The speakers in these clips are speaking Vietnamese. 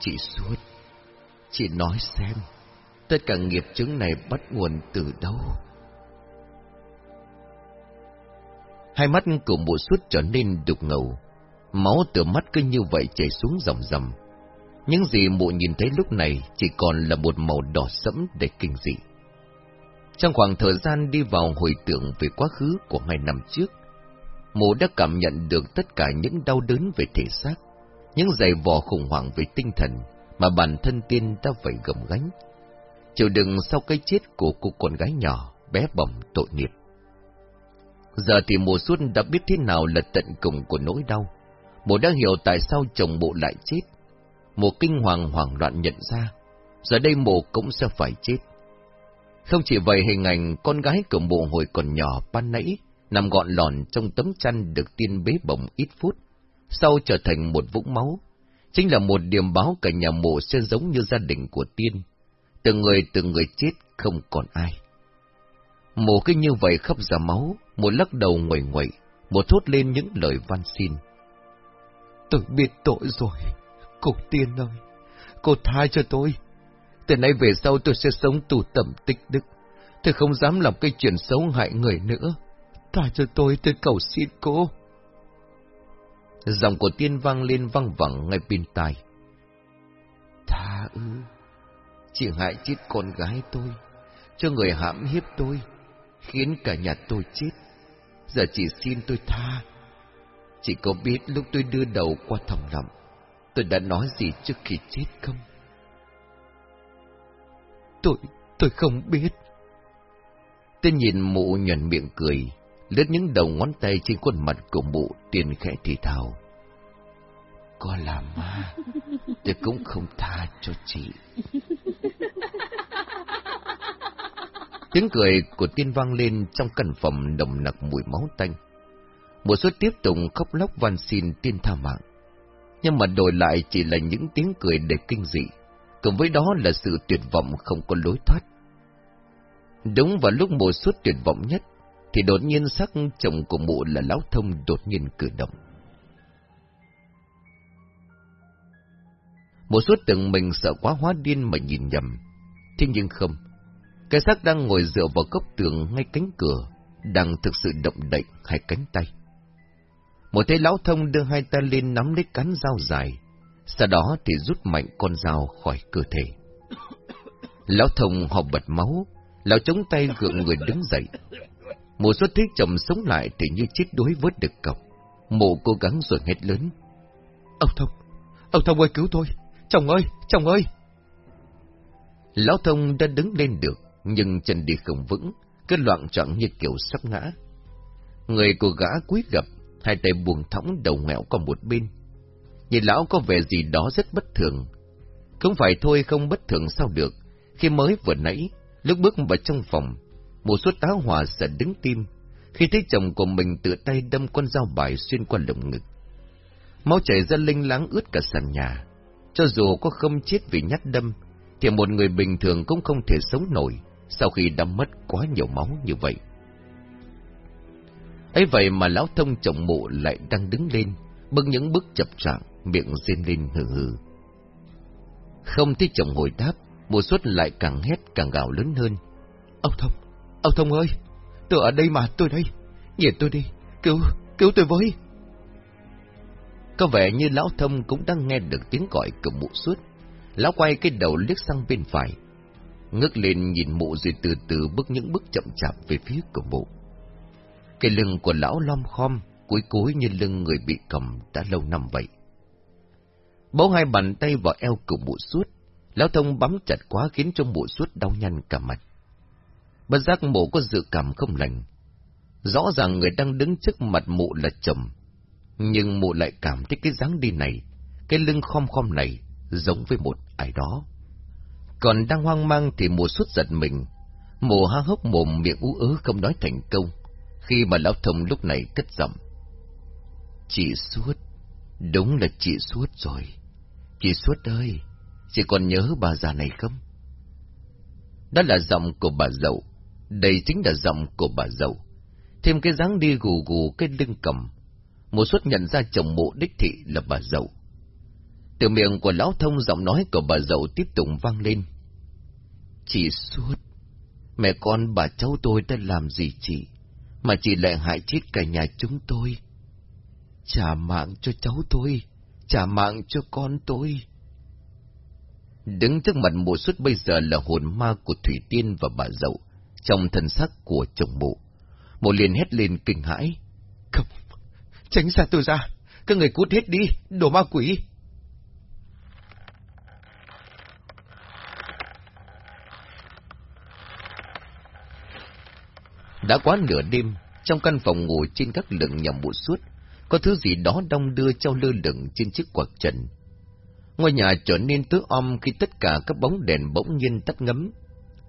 Chị suốt, chị nói xem, tất cả nghiệp chứng này bắt nguồn từ đâu? Hai mắt của mụ suốt trở nên đục ngầu, máu từ mắt cứ như vậy chảy xuống dòng dầm. Những gì mụ nhìn thấy lúc này chỉ còn là một màu đỏ sẫm để kinh dị. Trong khoảng thời gian đi vào hồi tưởng về quá khứ của ngày năm trước, mụ đã cảm nhận được tất cả những đau đớn về thể xác, những giày vò khủng hoảng về tinh thần mà bản thân tiên đã phải gồng gánh. Chịu đựng sau cái chết của cô con gái nhỏ, bé bỏng tội nghiệp. Giờ thì mùa xuân đã biết thế nào là tận cùng của nỗi đau. Mùa đã hiểu tại sao chồng bộ lại chết. Mùa kinh hoàng hoảng loạn nhận ra, giờ đây mùa cũng sẽ phải chết. Không chỉ vậy hình ảnh con gái của mộ hồi còn nhỏ ban nãy, nằm gọn lòn trong tấm chăn được tiên bế bồng ít phút, sau trở thành một vũng máu. Chính là một điểm báo cả nhà mộ sẽ giống như gia đình của tiên. Từng người từng người chết không còn ai. Mộ cứ như vậy khóc ra máu, một lắc đầu nguội nguội, một thốt lên những lời van xin. Tôi biết tội rồi, cô tiên ơi, cô tha cho tôi. Từ nay về sau tôi sẽ sống tù tẩm tích đức. Tôi không dám làm cái chuyện xấu hại người nữa. Tha cho tôi, tôi cầu xin cô. Giọng của tiên vang lên văng vẳng ngay bên tai. Tha ư, chị hại chết con gái tôi, cho người hãm hiếp tôi, khiến cả nhà tôi chết. Giờ chị xin tôi tha. Chị có biết lúc tôi đưa đầu qua thòng lọng, tôi đã nói gì trước khi chết không? Tôi, tôi không biết. Tên nhìn mụ nhuận miệng cười, lướt những đầu ngón tay trên khuôn mặt của mụ tiền khẽ thì thào. Có là ma, tôi cũng không tha cho chị. Tiếng cười của tiên vang lên trong căn phòng đồng nặc mùi máu tanh. Mùa suốt tiếp tục khóc lóc van xin tiên tha mạng. Nhưng mà đổi lại chỉ là những tiếng cười để kinh dị, cùng với đó là sự tuyệt vọng không có lối thoát. Đúng vào lúc mùa suốt tuyệt vọng nhất, thì đột nhiên sắc chồng của mụ là lão thông đột nhiên cử động. Một suốt từng mình sợ quá hóa điên mà nhìn nhầm. Thế nhưng không, cái xác đang ngồi dựa vào góc tường ngay cánh cửa, đang thực sự động đậy hai cánh tay. Một thế lão thông đưa hai tay lên nắm lấy cán dao dài, sau đó thì rút mạnh con dao khỏi cơ thể. Lão thông họ bật máu, lão chống tay gượng người đứng dậy. Mùa xuất thích chồng sống lại thì như chết đuối vớt được cọc. Mụ cố gắng rồi hết lớn. Ông thông, ông thông ơi cứu tôi, chồng ơi, chồng ơi. Lão thông đã đứng lên được, nhưng chân đi không vững, cứ loạn trọng như kiểu sắp ngã. Người của gã cúi gập, hai tay buông thõng đầu ngẹo qua một bên. Nhìn lão có vẻ gì đó rất bất thường. Không phải thôi không bất thường sao được, khi mới vừa nãy, lúc bước vào trong phòng, một suốt táo hòa sợ đứng tim, khi thấy chồng của mình tự tay đâm con dao bài xuyên qua lồng ngực. Máu chảy ra linh láng ướt cả sàn nhà. Cho dù có không chết vì nhát đâm, thì một người bình thường cũng không thể sống nổi sau khi đã mất quá nhiều máu như vậy. ấy vậy mà lão thông chồng mụ lại đang đứng lên, bước những bước chập trạng, miệng rên lên hừ hừ. Không thấy chồng hồi đáp, mùa suốt lại càng hét càng gào lớn hơn. Ông Thông, ông Thông ơi, tôi ở đây mà, tôi đây, nhìn tôi đi, cứu, cứu tôi với. Có vẻ như lão thông cũng đang nghe được tiếng gọi của mụ suốt. Lão quay cái đầu liếc sang bên phải. Ngước lên nhìn mụ rồi từ từ bước những bước chậm chạp về phía của mụ. Cái lưng của lão lom khom, cúi cúi như lưng người bị cầm đã lâu năm vậy. Bấu hai bàn tay vào eo của mụ suốt, lão thông bấm chặt quá khiến cho mụ suốt đau nhăn cả mặt. Bất giác mụ có dự cảm không lành. Rõ ràng người đang đứng trước mặt mụ là chồng, nhưng mụ lại cảm thấy cái dáng đi này, cái lưng khom khom này, giống với một ai đó. Còn đang hoang mang thì mụ suốt giật mình, mụ há hốc mồm miệng ú ớ không nói thành công, khi mà lão thông lúc này cất giọng. Chị suốt, đúng là chị suốt rồi. Chị suốt ơi, chị còn nhớ bà già này không? Đó là giọng của bà dậu, đây chính là giọng của bà dậu. Thêm cái dáng đi gù gù cái lưng cầm, một suất nhận ra chồng mộ đích thị là bà dậu. Từ miệng của lão thông giọng nói của bà dậu tiếp tục vang lên. Chị suốt, mẹ con bà cháu tôi đã làm gì chị, mà chị lại hại chết cả nhà chúng tôi. Trả mạng cho cháu tôi, trả mạng cho con tôi. Đứng trước mặt mùa suốt bây giờ là hồn ma của Thủy Tiên và bà dậu, trong thân xác của chồng mụ. Mụ liền hét lên kinh hãi. Không, tránh xa tôi ra, các người cút hết đi, đồ ma quỷ. Đã quá nửa đêm, trong căn phòng ngủ trên các lửng nhầm bộ suốt, có thứ gì đó đong đưa treo lơ lửng trên chiếc quạt trần. Ngôi nhà trở nên tối om khi tất cả các bóng đèn bỗng nhiên tắt ngấm.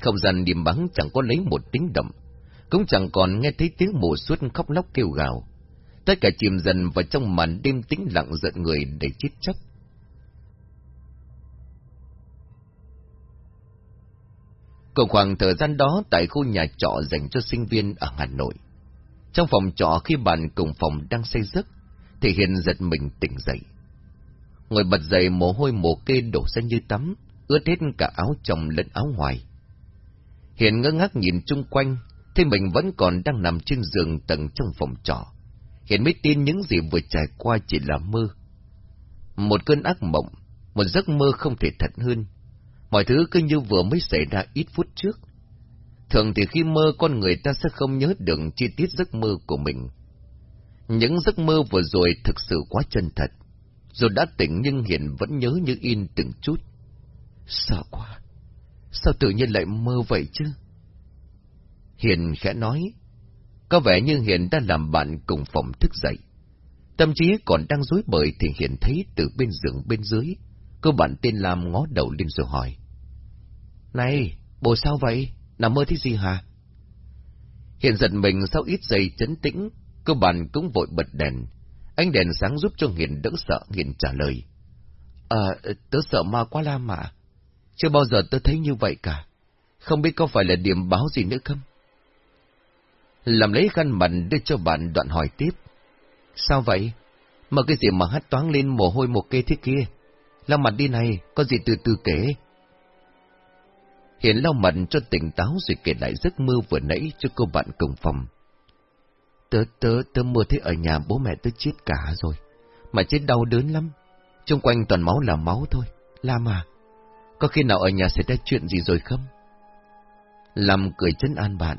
Không gian điềm vắng chẳng có lấy một tiếng động, cũng chẳng còn nghe thấy tiếng mùa suốt khóc lóc kêu gào. Tất cả chìm dần vào trong màn đêm tĩnh lặng giận người để chết chóc. Cùng khoảng thời gian đó tại khu nhà trọ dành cho sinh viên ở Hà Nội. Trong phòng trọ khi bạn cùng phòng đang say giấc, thì Hiền giật mình tỉnh dậy. Ngồi bật dậy mồ hôi mồ kê đổ ra như tắm, ướt hết cả áo trong lẫn áo ngoài. Hiền ngơ ngác nhìn chung quanh, thấy mình vẫn còn đang nằm trên giường tầng trong phòng trọ. Hiền mới tin những gì vừa trải qua chỉ là mơ. Một cơn ác mộng, một giấc mơ không thể thật hơn. Mọi thứ cứ như vừa mới xảy ra ít phút trước. Thường thì khi mơ con người ta sẽ không nhớ được chi tiết giấc mơ của mình. Những giấc mơ vừa rồi thực sự quá chân thật. Dù đã tỉnh nhưng Hiền vẫn nhớ như in từng chút. Sợ quá. Sao tự nhiên lại mơ vậy chứ? Hiền khẽ nói. Có vẻ như Hiền đã làm bạn cùng phòng thức dậy. Tâm trí còn đang rối bời thì Hiền thấy từ bên giường bên dưới. Cô bạn tên Lam ngó đầu lên rồi hỏi. Này, bộ sao vậy? Nằm mơ thế gì hả? Hiền giật mình sau ít giây chấn tĩnh, cô bạn cũng vội bật đèn. Ánh đèn sáng giúp cho Hiền đỡ sợ, Hiền trả lời. Ờ, tớ sợ ma quá Lam mà. Chưa bao giờ tôi thấy như vậy cả. Không biết có phải là điểm báo gì nữa không? Làm lấy khăn mặt đưa cho bạn đoạn hỏi tiếp. Sao vậy? Mà cái gì mà hát toáng lên mồ hôi một kê thế kia? Lau mặt đi này, có gì từ từ kể. Hiền lau mặt cho tỉnh táo rồi kể lại giấc mơ vừa nãy cho cô bạn cùng phòng. Tớ, tớ, tớ mơ thấy ở nhà bố mẹ tớ chết cả rồi. Mà chết đau đớn lắm. Trung quanh toàn máu là máu thôi. Lam à, có khi nào ở nhà xảy ra chuyện gì rồi không? Lâm cười chân an bạn.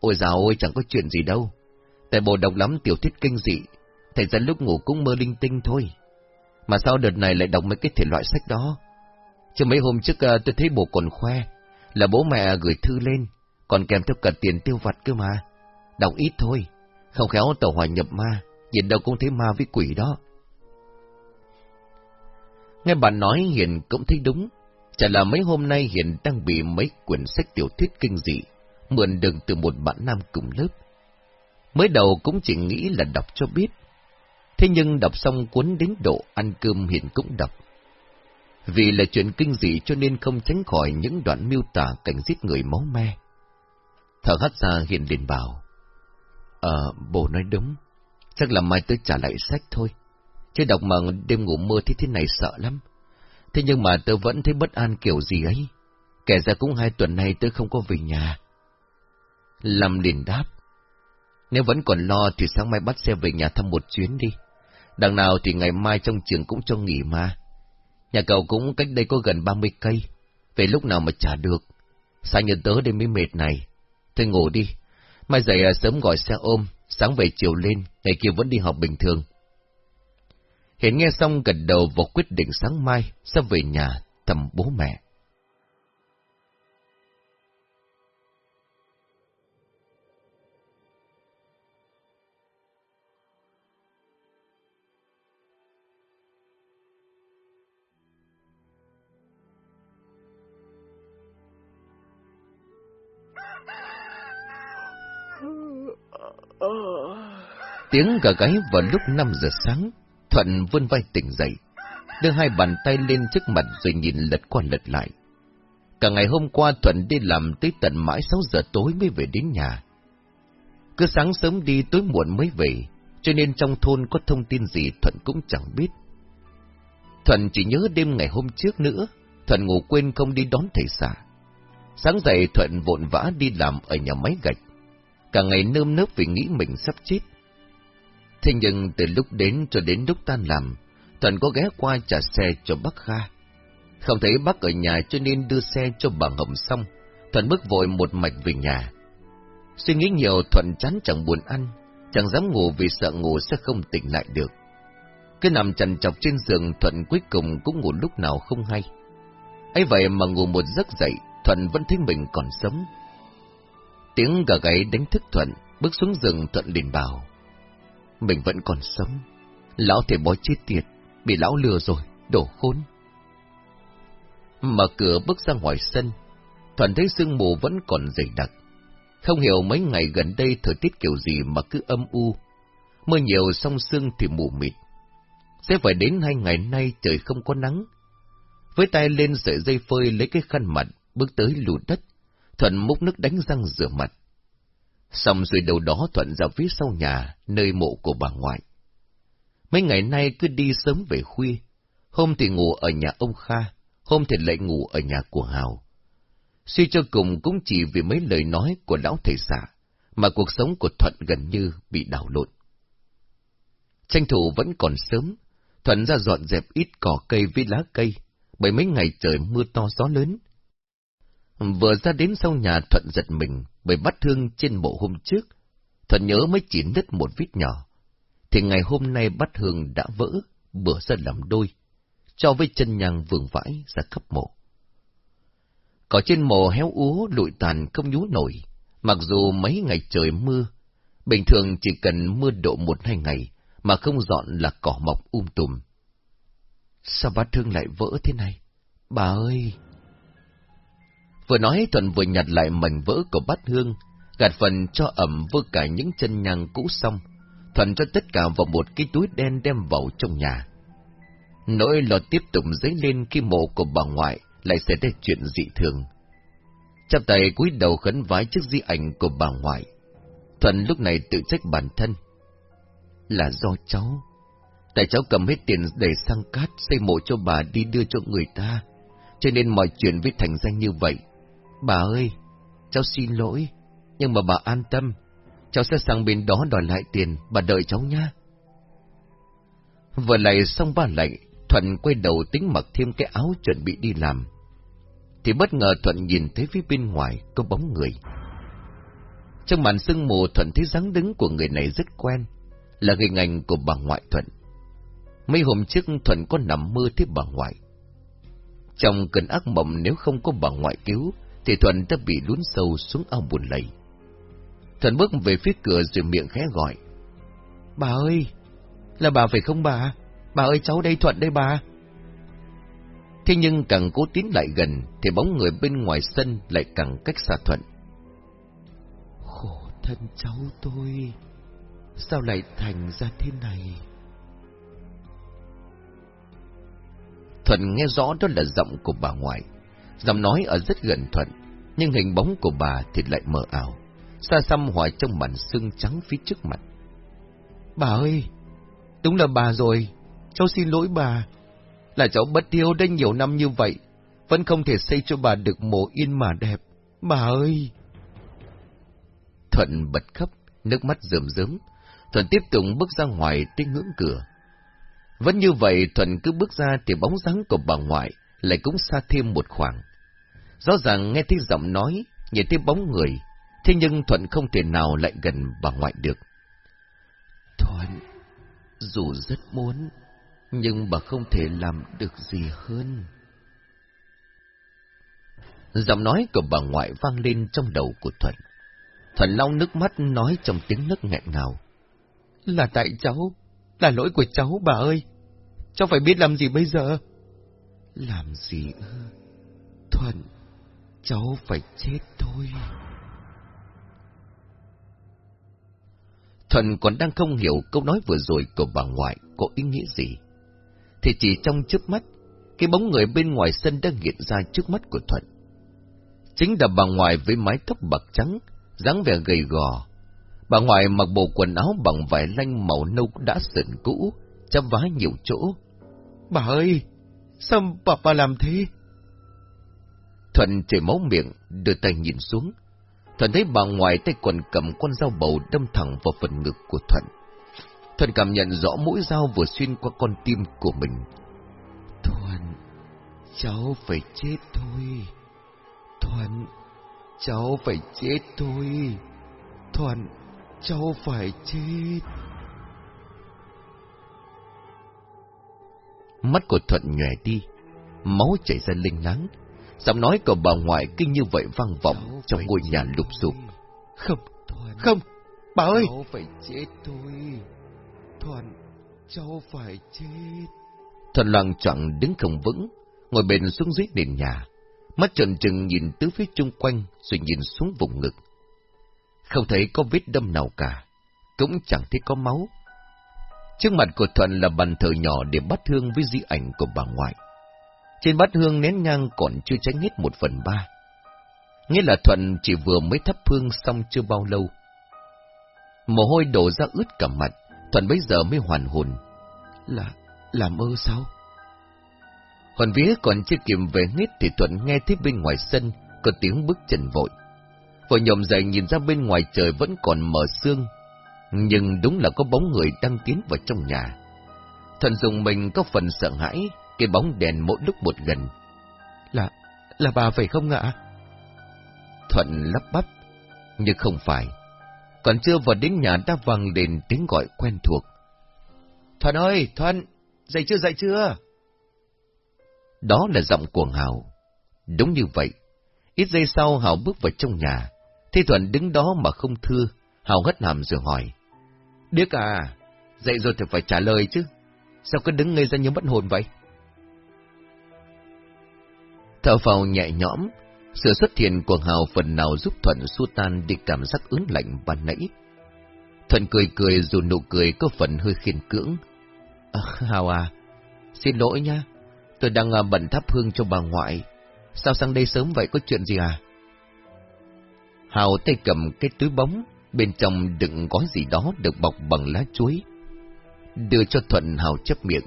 Ôi dào ôi, chẳng có chuyện gì đâu. Tại bộ đọc lắm tiểu thuyết kinh dị, thầy ra lúc ngủ cũng mơ linh tinh thôi. Mà sao đợt này lại đọc mấy cái thể loại sách đó? Chứ mấy hôm trước uh, tôi thấy bộ còn khoe, là bố mẹ gửi thư lên, còn kèm theo cả tiền tiêu vặt cơ mà. Đọc ít thôi, không khéo tàu hòa nhập ma, nhìn đâu cũng thấy ma với quỷ đó. Nghe bạn nói Hiền cũng thấy đúng, chả là mấy hôm nay Hiền đang bị mấy quyển sách tiểu thuyết kinh dị, mượn được từ một bạn nam cùng lớp. Mới đầu cũng chỉ nghĩ là đọc cho biết, thế nhưng đọc xong cuốn đến độ ăn cơm Hiền cũng đọc. Vì là chuyện kinh dị cho nên không tránh khỏi những đoạn miêu tả cảnh giết người máu me. Thở hắt ra Hiền liền bảo. Ờ, bố nói đúng. Chắc là mai tôi trả lại sách thôi. Chứ đọc mà đêm ngủ mơ thế thế này sợ lắm. Thế nhưng mà tôi vẫn thấy bất an kiểu gì ấy. Kể ra cũng hai tuần nay tôi không có về nhà. Lâm liền đáp. Nếu vẫn còn lo thì sáng mai bắt xe về nhà thăm một chuyến đi. Đằng nào thì ngày mai trong trường cũng cho nghỉ mà. Nhà cậu cũng cách đây có gần 30 cây. Về lúc nào mà trả được. Sao như tớ đây mới mệt này. Thôi ngủ đi. Mai dậy à, sớm gọi xe ôm, sáng về chiều lên, ngày kia vẫn đi học bình thường. Hiện nghe xong gật đầu và quyết định sáng mai sẽ về nhà thăm bố mẹ. Tiếng gà gáy vào lúc 5 giờ sáng, Thuận vươn vai tỉnh dậy, đưa hai bàn tay lên trước mặt rồi nhìn lật qua lật lại. Cả ngày hôm qua Thuận đi làm tới tận mãi 6 giờ tối mới về đến nhà. Cứ sáng sớm đi tối muộn mới về, cho nên trong thôn có thông tin gì Thuận cũng chẳng biết. Thuận chỉ nhớ đêm ngày hôm trước nữa, Thuận ngủ quên không đi đón thầy xã. Sáng dậy Thuận vội vã đi làm ở nhà máy gạch. Cả ngày nơm nớp vì nghĩ mình sắp chết. Thế nhưng từ lúc đến cho đến lúc tan làm, Thuận có ghé qua trả xe cho bác Kha. Không thấy bác ở nhà cho nên đưa xe cho bà Hồng xong, Thuận bước vội một mạch về nhà. Suy nghĩ nhiều Thuận chán chẳng buồn ăn, chẳng dám ngủ vì sợ ngủ sẽ không tỉnh lại được. Cứ nằm chằn chọc trên giường Thuận cuối cùng cũng ngủ lúc nào không hay. ấy vậy mà ngủ một giấc dậy, Thuận vẫn thấy mình còn sống. Tiếng gà gáy đánh thức Thuận, bước xuống giường Thuận liền bảo. Mình vẫn còn sống. Lão thể bói chết tiệt, bị lão lừa rồi, đổ khốn. Mở cửa bước ra ngoài sân, Thuận thấy sương mù vẫn còn dày đặc. Không hiểu mấy ngày gần đây thời tiết kiểu gì mà cứ âm u. Mưa nhiều song sương thì mù mịt. Sẽ phải đến hai ngày nay trời không có nắng. Với tay lên sợi dây phơi lấy cái khăn mặt, bước tới lù đất. Thuận múc nước đánh răng rửa mặt. Xong rồi đầu đó Thuận ra phía sau nhà, nơi mộ của bà ngoại. Mấy ngày nay cứ đi sớm về khuya, hôm thì ngủ ở nhà ông Kha, hôm thì lại ngủ ở nhà của Hào. Suy cho cùng cũng chỉ vì mấy lời nói của lão thầy xã, mà cuộc sống của Thuận gần như bị đảo lộn. Tranh thủ vẫn còn sớm, Thuận ra dọn dẹp ít cỏ cây với lá cây, bởi mấy ngày trời mưa to gió lớn. Vừa ra đến sau nhà Thuận giật mình bởi bắt thương trên bộ hôm trước. Thuận nhớ mới chỉ nứt một vít nhỏ, thì ngày hôm nay bắt hương đã vỡ, bữa ra làm đôi, cho với chân nhàng vườn vãi ra khắp mộ. Cỏ trên mộ héo úa lụi tàn không nhú nổi, mặc dù mấy ngày trời mưa, bình thường chỉ cần mưa độ một hai ngày, mà không dọn là cỏ mọc um tùm. Sao bát thương lại vỡ thế này? Bà ơi! Vừa nói Thuận vừa nhặt lại mảnh vỡ của bát hương, gạt phần cho ẩm vơ cả những chân nhang cũ xong, Thuận cho tất cả vào một cái túi đen đem vào trong nhà. Nỗi lo tiếp tục dấy lên khi mộ của bà ngoại lại xảy ra chuyện dị thường. Chắp tay cúi đầu khấn vái trước di ảnh của bà ngoại. Thuận lúc này tự trách bản thân. Là do cháu. Tại cháu cầm hết tiền để sang cát xây mộ cho bà đi đưa cho người ta. Cho nên mọi chuyện với thành danh như vậy. Bà ơi, cháu xin lỗi. Nhưng mà bà an tâm. Cháu sẽ sang bên đó đòi lại tiền, bà đợi cháu nha. Vừa lại xong ba lạy, Thuận quay đầu tính mặc thêm cái áo chuẩn bị đi làm. Thì bất ngờ Thuận nhìn thấy phía bên ngoài có bóng người. Trong màn sương mù Thuận thấy dáng đứng của người này rất quen, là hình ảnh của bà ngoại Thuận. Mấy hôm trước Thuận có nằm mơ thấy bà ngoại. Trong cơn ác mộng nếu không có bà ngoại cứu, thì Thuận đã bị lún sâu xuống ao buồn lầy. Thuận bước về phía cửa rồi miệng khẽ gọi. Bà ơi! Là bà phải không bà? Bà ơi cháu đây Thuận đây bà! Thế nhưng càng cố tiến lại gần, thì bóng người bên ngoài sân lại càng cách xa Thuận. Khổ thân cháu tôi! Sao lại thành ra thế này? Thuận nghe rõ đó là giọng của bà ngoại. Giọng nói ở rất gần Thuận, nhưng hình bóng của bà thì lại mờ ảo, xa xăm hòa trong màn sương trắng phía trước mặt. Bà ơi, đúng là bà rồi, cháu xin lỗi bà. Là cháu bất hiếu đã nhiều năm như vậy, vẫn không thể xây cho bà được mộ yên mà đẹp. Bà ơi! Thuận bật khóc, nước mắt rơm rớm. Thuận tiếp tục bước ra ngoài tới ngưỡng cửa. Vẫn như vậy, Thuận cứ bước ra thì bóng dáng của bà ngoại lại cũng xa thêm một khoảng. Rõ ràng nghe thấy giọng nói, nhìn thấy bóng người, thế nhưng Thuận không thể nào lại gần bà ngoại được. Thuận, dù rất muốn, nhưng bà không thể làm được gì hơn. Giọng nói của bà ngoại vang lên trong đầu của Thuận. Thuận lau nước mắt nói trong tiếng nấc nghẹn ngào. Là tại cháu, là lỗi của cháu bà ơi. Cháu phải biết làm gì bây giờ? Làm gì ư? Thuận, cháu phải chết thôi. Thuận còn đang không hiểu câu nói vừa rồi của bà ngoại có ý nghĩa gì. Thì chỉ trong chớp mắt, cái bóng người bên ngoài sân đã hiện ra trước mắt của Thuận. Chính là bà ngoại với mái tóc bạc trắng, dáng vẻ gầy gò. Bà ngoại mặc bộ quần áo bằng vải lanh màu nâu đã sần cũ, chắp vá nhiều chỗ. Bà ơi, Sao bà, bà làm thế? Thuận chảy máu miệng, đưa tay nhìn xuống. Thuận thấy bà ngoài tay quần cầm con dao bầu đâm thẳng vào phần ngực của Thuận. Thuận cảm nhận rõ mũi dao vừa xuyên qua con tim của mình. Thuận, cháu phải chết thôi. Thuận, cháu phải chết thôi. Thuận, cháu phải chết. Mắt của Thuận nhòe đi, máu chảy ra linh láng. Giọng nói của bà ngoại kinh như vậy vang vọng trong ngôi nhà lục sụp. Không, không, bà ơi! Cháu phải chết thôi. Thuận, cháu phải chết. Thuận loạn trọng đứng không vững, ngồi bền xuống dưới nền nhà. Mắt trần trừng nhìn tứ phía chung quanh rồi nhìn xuống vùng ngực. Không thấy có vết đâm nào cả, cũng chẳng thấy có máu. Trước mặt của Thuận là bàn thờ nhỏ để bắt hương với di ảnh của bà ngoại. Trên bát hương nén nhang còn chưa tránh hết một phần ba. Nghĩa là Thuận chỉ vừa mới thắp hương xong chưa bao lâu. Mồ hôi đổ ra ướt cả mặt, Thuận bây giờ mới hoàn hồn. Là, làm mơ sao? Còn vía còn chưa kịp về hết thì Thuận nghe thấy bên ngoài sân có tiếng bước chân vội. Vội nhộm dậy nhìn ra bên ngoài trời vẫn còn mở sương, nhưng đúng là có bóng người đang tiến vào trong nhà. Thuận dùng mình có phần sợ hãi, cái bóng đèn mỗi lúc một gần. Là, là bà phải không ạ? Thuận lắp bắp, nhưng không phải. Còn chưa vào đến nhà đã vang lên tiếng gọi quen thuộc. Thuận ơi, Thuận, dậy chưa, dậy chưa? Đó là giọng của Hảo. Đúng như vậy. Ít giây sau Hảo bước vào trong nhà. Thế Thuận đứng đó mà không thưa. Hảo hất hàm rồi hỏi. Điếc à, dậy rồi thì phải trả lời chứ. Sao cứ đứng ngây ra như mất hồn vậy? Thở phào nhẹ nhõm, sự xuất hiện của Hào phần nào giúp Thuận xua tan đi cảm giác ớn lạnh ban nãy. Thuận cười cười dù nụ cười có phần hơi khiên cưỡng. À, Hào à, xin lỗi nha, tôi đang à, bận thắp hương cho bà ngoại. Sao sang đây sớm vậy có chuyện gì à? Hào tay cầm cái túi bóng, bên trong đựng gói gì đó được bọc bằng lá chuối. Đưa cho Thuận Hào chấp miệng.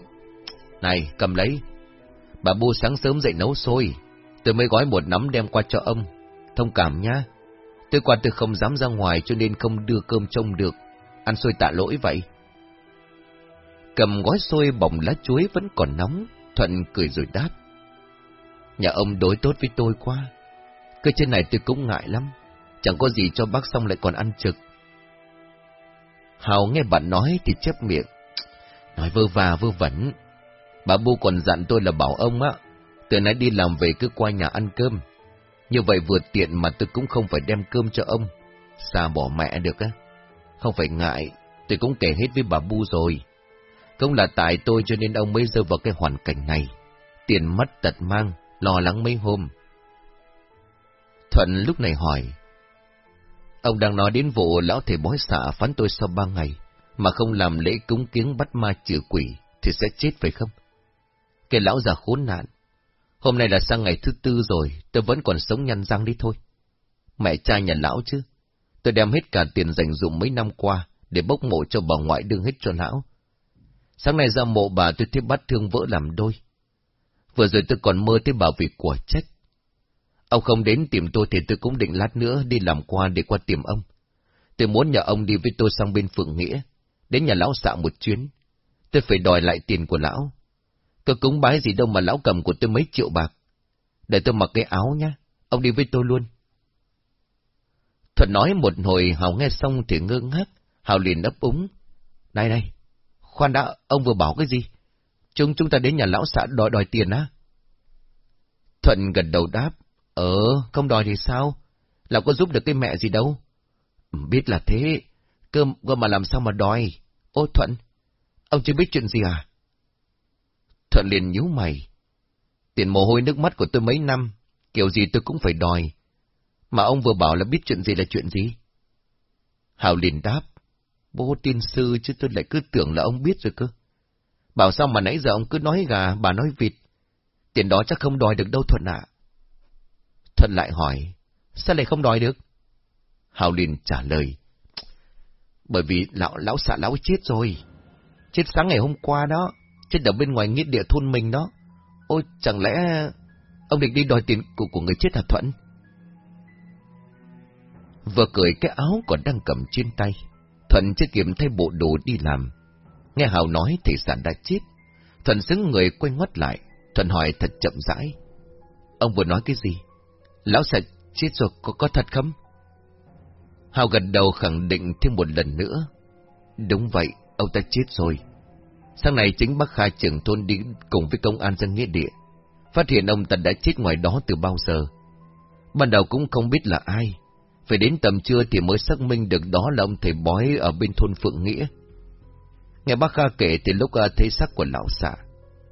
Này, cầm lấy. Bà bu sáng sớm dậy nấu xôi, Tôi mới gói một nắm đem qua cho ông. Thông cảm nhá. Tôi qua tôi không dám ra ngoài cho nên không đưa cơm trông được. Ăn xôi tạ lỗi vậy. Cầm gói xôi bỏng lá chuối vẫn còn nóng. Thuận cười rồi đáp. Nhà ông đối tốt với tôi quá. Cơ trên này tôi cũng ngại lắm. Chẳng có gì cho bác xong lại còn ăn trực. Hào nghe bạn nói thì chép miệng. Nói vơ và vơ vẩn. Bà Bu còn dặn tôi là bảo ông á, từ nãy đi làm về cứ qua nhà ăn cơm. Như vậy vừa tiện mà tôi cũng không phải đem cơm cho ông. Xa bỏ mẹ được á. Không phải ngại, tôi cũng kể hết với bà Bu rồi. Cũng là tại tôi cho nên ông mới rơi vào cái hoàn cảnh này. Tiền mất tật mang, lo lắng mấy hôm. Thuận lúc này hỏi. Ông đang nói đến vụ lão thầy bói xạ phán tôi sau ba ngày, mà không làm lễ cúng kiến bắt ma trừ quỷ, thì sẽ chết phải không? Cái lão già khốn nạn, Hôm nay là sang ngày thứ tư rồi, tôi vẫn còn sống nhăn răng đi thôi. Mẹ cha nhà lão chứ. Tôi đem hết cả tiền dành dụng mấy năm qua để bốc mộ cho bà ngoại đương hết cho lão. Sáng nay ra mộ bà tôi thấy bắt thương vỡ làm đôi. Vừa rồi tôi còn mơ thấy bà vì của trách. Ông không đến tìm tôi thì tôi cũng định lát nữa đi làm qua để qua tìm ông. Tôi muốn nhờ ông đi với tôi sang bên Phượng Nghĩa, đến nhà lão xạ một chuyến. Tôi phải đòi lại tiền của lão. Cơ cúng bái gì đâu mà lão cầm của tôi mấy triệu bạc. Để tôi mặc cái áo nhá, ông đi với tôi luôn. Thuận nói một hồi Hào nghe xong thì ngơ ngác, Hào liền ấp úng. Này này, khoan đã, ông vừa bảo cái gì? Chúng chúng ta đến nhà lão xã đòi đòi tiền á. Thuận gật đầu đáp, ờ, không đòi thì sao? Lão có giúp được cái mẹ gì đâu. Ừ, biết là thế, cơ, cơ mà làm sao mà đòi? Ô Thuận, ông chưa biết chuyện gì à? Thuận liền nhíu mày. Tiền mồ hôi nước mắt của tôi mấy năm, kiểu gì tôi cũng phải đòi. Mà ông vừa bảo là biết chuyện gì là chuyện gì? Hào liền đáp. Bố tiên sư chứ tôi lại cứ tưởng là ông biết rồi cơ. Bảo sao mà nãy giờ ông cứ nói gà, bà nói vịt. Tiền đó chắc không đòi được đâu Thuận ạ. Thuận lại hỏi, sao lại không đòi được? Hào liền trả lời. Bởi vì lão lão xạ lão chết rồi. Chết sáng ngày hôm qua đó chết ở bên ngoài nghĩa địa thôn mình đó. Ôi, chẳng lẽ ông định đi đòi tiền của, của người chết hả Thuận? Vừa cười cái áo còn đang cầm trên tay. Thuận chưa kịp thay bộ đồ đi làm. Nghe Hào nói thầy sản đã chết. Thuận xứng người quay ngoắt lại. Thuận hỏi thật chậm rãi. Ông vừa nói cái gì? Lão sạch chết rồi có, có thật không? Hào gật đầu khẳng định thêm một lần nữa. Đúng vậy, ông ta chết rồi. Sáng nay chính bác Kha trưởng thôn đi cùng với công an dân nghĩa địa. Phát hiện ông ta đã chết ngoài đó từ bao giờ. Ban đầu cũng không biết là ai. Phải đến tầm trưa thì mới xác minh được đó là ông thầy bói ở bên thôn Phượng Nghĩa. Nghe bác Kha kể thì lúc à, thấy xác của lão xạ.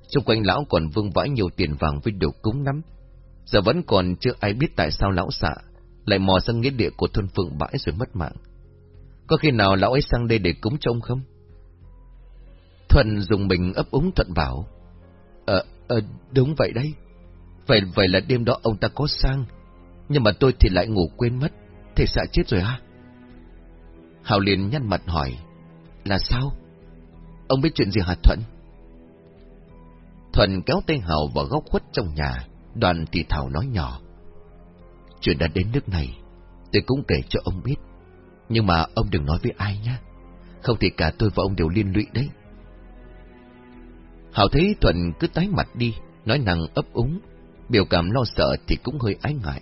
Xung quanh lão còn vương vãi nhiều tiền vàng với đồ cúng lắm. Giờ vẫn còn chưa ai biết tại sao lão xạ lại mò sang nghĩa địa của thôn Phượng bãi rồi mất mạng. Có khi nào lão ấy sang đây để cúng trông không? Thuận dùng mình ấp úng thuận bảo. Ờ, ờ, đúng vậy đấy. Vậy, vậy là đêm đó ông ta có sang. Nhưng mà tôi thì lại ngủ quên mất. Thầy xạ chết rồi hả? Hào liền nhăn mặt hỏi. Là sao? Ông biết chuyện gì hả Thuận? Thuận kéo tay Hào vào góc khuất trong nhà. Đoàn thì Thảo nói nhỏ. Chuyện đã đến nước này, tôi cũng kể cho ông biết. Nhưng mà ông đừng nói với ai nhé. Không thì cả tôi và ông đều liên lụy đấy. Hảo thấy Thuận cứ tái mặt đi, nói năng ấp úng, biểu cảm lo sợ thì cũng hơi ái ngại.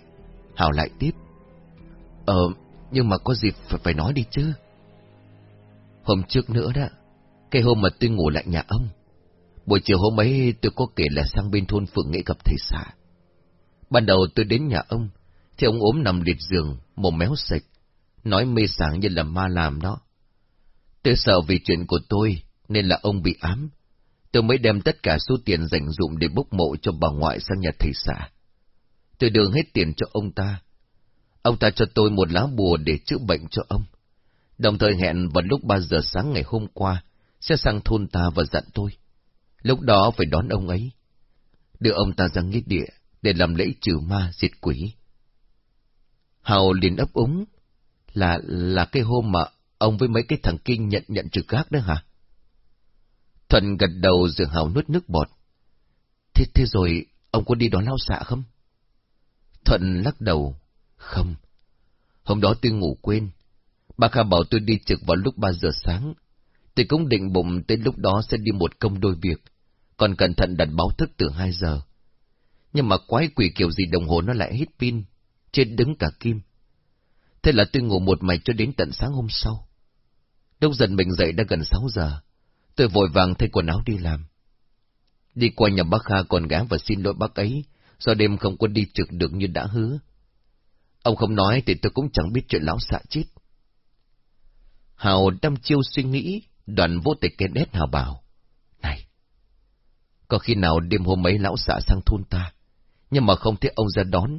Hảo lại tiếp. Ờ, nhưng mà có dịp phải, phải nói đi chứ. Hôm trước nữa đó, cái hôm mà tôi ngủ lại nhà ông. Buổi chiều hôm ấy tôi có kể là sang bên thôn Phượng Nghệ gặp thầy xã. Ban đầu tôi đến nhà ông, thì ông ốm nằm liệt giường, mồm méo sạch, nói mê sảng như là ma làm đó. Tôi sợ vì chuyện của tôi, nên là ông bị ám. Tôi mới đem tất cả số tiền dành dụng để bốc mộ cho bà ngoại sang nhà thầy xã. Tôi đưa hết tiền cho ông ta. Ông ta cho tôi một lá bùa để chữa bệnh cho ông. Đồng thời hẹn vào lúc 3 giờ sáng ngày hôm qua, sẽ sang thôn ta và dặn tôi. Lúc đó phải đón ông ấy. Đưa ông ta ra nghĩa địa để làm lễ trừ ma diệt quỷ. Hào liền ấp úng. Là, là cái hôm mà ông với mấy cái thằng kinh nhận nhận trừ gác đó hả? Thuận gật đầu rồi Hào nuốt nước bọt. Thế, thế rồi, ông có đi đón lao xạ không? Thuận lắc đầu. Không. Hôm đó tôi ngủ quên. Bà Kha bảo tôi đi trực vào lúc ba giờ sáng. Tôi cũng định bụng tới lúc đó sẽ đi một công đôi việc. Còn cẩn thận đặt báo thức từ hai giờ. Nhưng mà quái quỷ kiểu gì đồng hồ nó lại hết pin trên đứng cả kim. Thế là tôi ngủ một mạch cho đến tận sáng hôm sau. Đông dần mình dậy đã gần sáu giờ, tôi vội vàng thay quần áo đi làm. Đi qua nhà bác Kha còn gã và xin lỗi bác ấy, do đêm không có đi trực được như đã hứa. Ông không nói thì tôi cũng chẳng biết chuyện lão xạ chết. Hào đăm chiêu suy nghĩ, đoàn vô tịch khen đét Hào bảo. Này, có khi nào đêm hôm ấy lão xạ sang thôn ta, nhưng mà không thấy ông ra đón,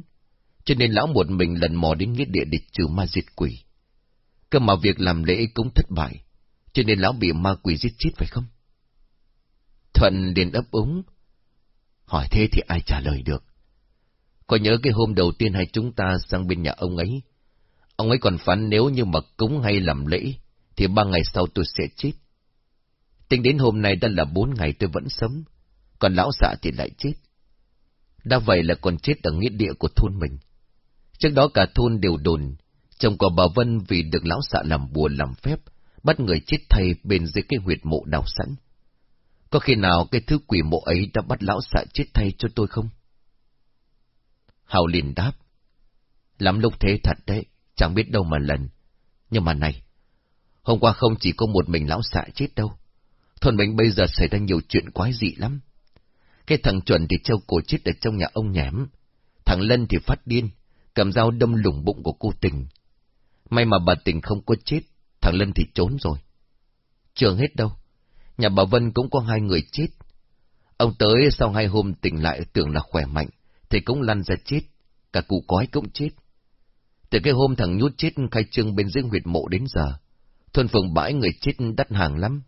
cho nên lão một mình lần mò đến nghĩa địa để trừ ma diệt quỷ. Cơ mà việc làm lễ cũng thất bại, cho nên lão bị ma quỷ giết chết phải không? Thuận liền ấp úng. Hỏi thế thì ai trả lời được? Có nhớ cái hôm đầu tiên hai chúng ta sang bên nhà ông ấy, ông ấy còn phán nếu như mà cúng hay làm lễ, thì ba ngày sau tôi sẽ chết. Tính đến hôm nay đã là bốn ngày tôi vẫn sống, còn lão xạ thì lại chết. Đã vậy là còn chết ở nghĩa địa của thôn mình. Trước đó cả thôn đều đồn, chồng của bà Vân vì được lão xạ làm bùa làm phép, bắt người chết thay bên dưới cái huyệt mộ đào sẵn. Có khi nào cái thứ quỷ mộ ấy đã bắt lão xạ chết thay cho tôi không? Hào liền đáp. Lắm lúc thế thật đấy, chẳng biết đâu mà lần. Nhưng mà này, hôm qua không chỉ có một mình lão xạ chết đâu. Thôn mình bây giờ xảy ra nhiều chuyện quái dị lắm. Cái thằng chuẩn thì treo cổ chết ở trong nhà ông nhảm. Thằng Lân thì phát điên, cầm dao đâm lủng bụng của cô tình. May mà bà tình không có chết, thằng Lân thì trốn rồi. Trường hết đâu, nhà bà Vân cũng có hai người chết. Ông tới sau hai hôm tỉnh lại tưởng là khỏe mạnh, thì cũng lăn ra chết, cả cụ cói cũng chết. Từ cái hôm thằng nhút chết khai trương bên dưới huyệt mộ đến giờ, thôn phường bãi người chết đắt hàng lắm.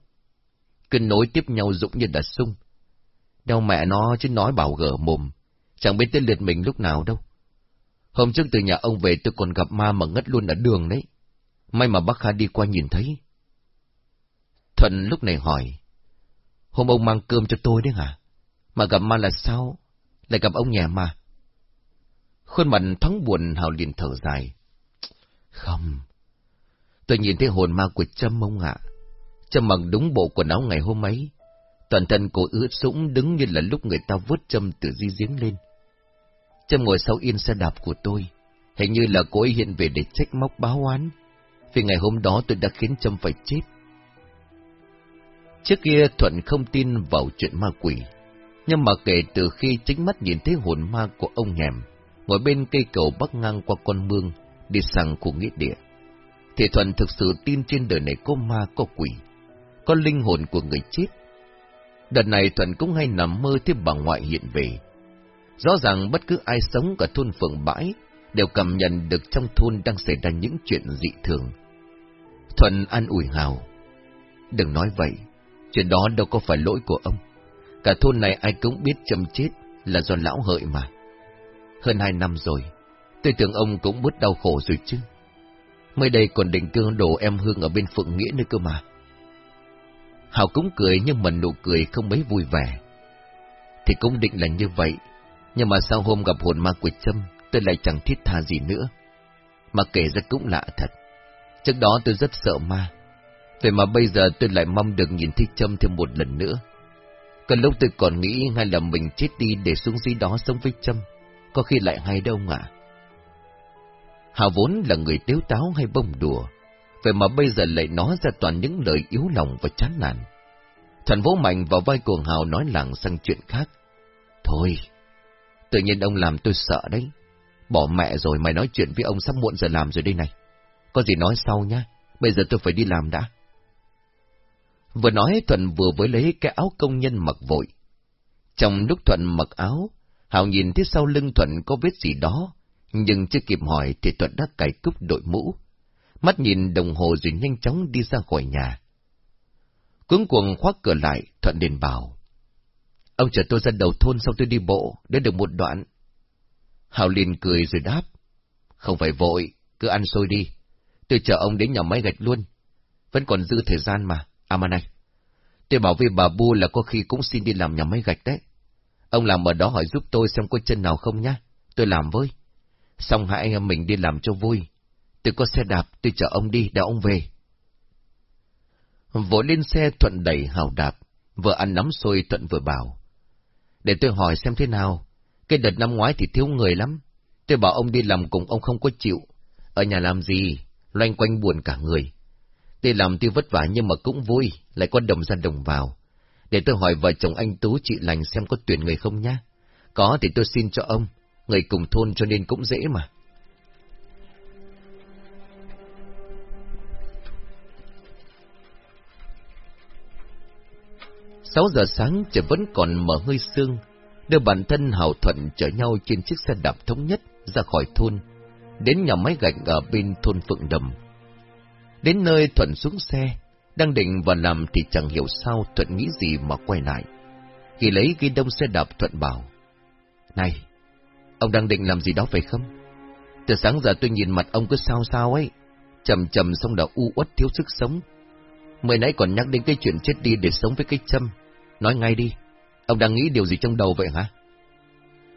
kinh nối tiếp nhau dũng như đặt sung. đau mẹ nó chứ nói bảo gở mồm, chẳng biết tên liệt mình lúc nào đâu. Hôm trước từ nhà ông về tôi còn gặp ma mà ngất luôn ở đường đấy. May mà bác Kha đi qua nhìn thấy. Thuận lúc này hỏi. Hôm ông mang cơm cho tôi đấy hả? Mà gặp ma là sao? Lại gặp ông nhà ma? Khuôn mặt thoáng buồn Hào liền thở dài. Không. Tôi nhìn thấy hồn ma của Trâm ông ạ. Trâm mặc đúng bộ quần áo ngày hôm ấy. Toàn thân cô ướt sũng đứng như là lúc người ta vớt Trâm từ di giếng lên. Trâm ngồi sau yên xe đạp của tôi. Hình như là cô ấy hiện về để trách móc báo oán. Vì ngày hôm đó tôi đã khiến Trâm phải chết. Trước kia Thuận không tin vào chuyện ma quỷ. Nhưng mà kể từ khi chính mắt nhìn thấy hồn ma của ông nhèm, ngồi bên cây cầu bắc ngang qua con mương, đi sang khu nghĩa địa, thì Thuận thực sự tin trên đời này có ma có quỷ, có linh hồn của người chết. Đợt này Thuận cũng hay nằm mơ thấy bà ngoại hiện về. Rõ ràng bất cứ ai sống cả thôn Phượng Bãi đều cảm nhận được trong thôn đang xảy ra những chuyện dị thường. Thuận an ủi Hào. Đừng nói vậy, chuyện đó đâu có phải lỗi của ông. Cả thôn này ai cũng biết châm chết là do lão hợi mà. Hơn hai năm rồi, tôi tưởng ông cũng bớt đau khổ rồi chứ. Mới đây còn định cương đổ em Hương ở bên Phượng Nghĩa nữa cơ mà. Hào cũng cười nhưng mà nụ cười không mấy vui vẻ. Thì cũng định là như vậy, nhưng mà sau hôm gặp hồn ma của Trâm, tôi lại chẳng thiết tha gì nữa. Mà kể ra cũng lạ thật. Trước đó tôi rất sợ ma. Vậy mà bây giờ tôi lại mong được nhìn thấy Trâm thêm một lần nữa. Cần lúc tôi còn nghĩ hay là mình chết đi để xuống dưới đó sống với Trâm. Có khi lại hay đâu ạ. Hào vốn là người tiếu táo hay bông đùa. Vậy mà bây giờ lại nói ra toàn những lời yếu lòng và chán nản. Thần vỗ mạnh vào vai cuồng Hào nói làng sang chuyện khác. Thôi, tự nhiên ông làm tôi sợ đấy. Bỏ mẹ rồi mày nói chuyện với ông sắp muộn giờ làm rồi đây này. Có gì nói sau nhá, bây giờ tôi phải đi làm đã. Vừa nói Thuận vừa với lấy cái áo công nhân mặc vội. Trong lúc Thuận mặc áo, Hào nhìn thấy sau lưng Thuận có vết gì đó, nhưng chưa kịp hỏi thì Thuận đã cài cúc đội mũ. Mắt nhìn đồng hồ rồi nhanh chóng đi ra khỏi nhà. Cuống cuồng khoác cửa lại, Thuận liền bảo. Ông chờ tôi ra đầu thôn sau tôi đi bộ, đến được một đoạn. Hào liền cười rồi đáp. Không phải vội, cứ ăn xôi đi. Tôi chờ ông đến nhà máy gạch luôn. Vẫn còn dư thời gian mà. À mà này, tôi bảo với bà Bu là có khi cũng xin đi làm nhà máy gạch đấy. Ông làm ở đó hỏi giúp tôi xem có chân nào không nhá. Tôi làm với. Xong hai anh em mình đi làm cho vui. Tôi có xe đạp, tôi chở ông đi, để ông về. Vội lên xe Thuận đẩy hào đạp, vừa ăn nắm xôi Thuận vừa bảo. Để tôi hỏi xem thế nào, cái đợt năm ngoái thì thiếu người lắm. Tôi bảo ông đi làm cùng ông không có chịu. Ở nhà làm gì, loanh quanh buồn cả người. tôi làm tuy vất vả nhưng mà cũng vui, lại có đồng ra đồng vào. Để tôi hỏi vợ chồng anh Tú chị lành xem có tuyển người không nhá. Có thì tôi xin cho ông, người cùng thôn cho nên cũng dễ mà. Sáu giờ sáng trời vẫn còn mở hơi sương, đưa bản thân hào thuận chở nhau trên chiếc xe đạp thống nhất ra khỏi thôn, đến nhà máy gạch ở bên thôn Phượng Đầm. Đến nơi Thuận xuống xe, đang định vào làm thì chẳng hiểu sao Thuận nghĩ gì mà quay lại. Khi lấy ghi đông xe đạp Thuận bảo, Này, ông đang định làm gì đó phải không? Từ sáng giờ tôi nhìn mặt ông cứ sao sao ấy, chầm chầm xong đã u uất thiếu sức sống. Mới nãy còn nhắc đến cái chuyện chết đi để sống với cái châm. Nói ngay đi, ông đang nghĩ điều gì trong đầu vậy hả?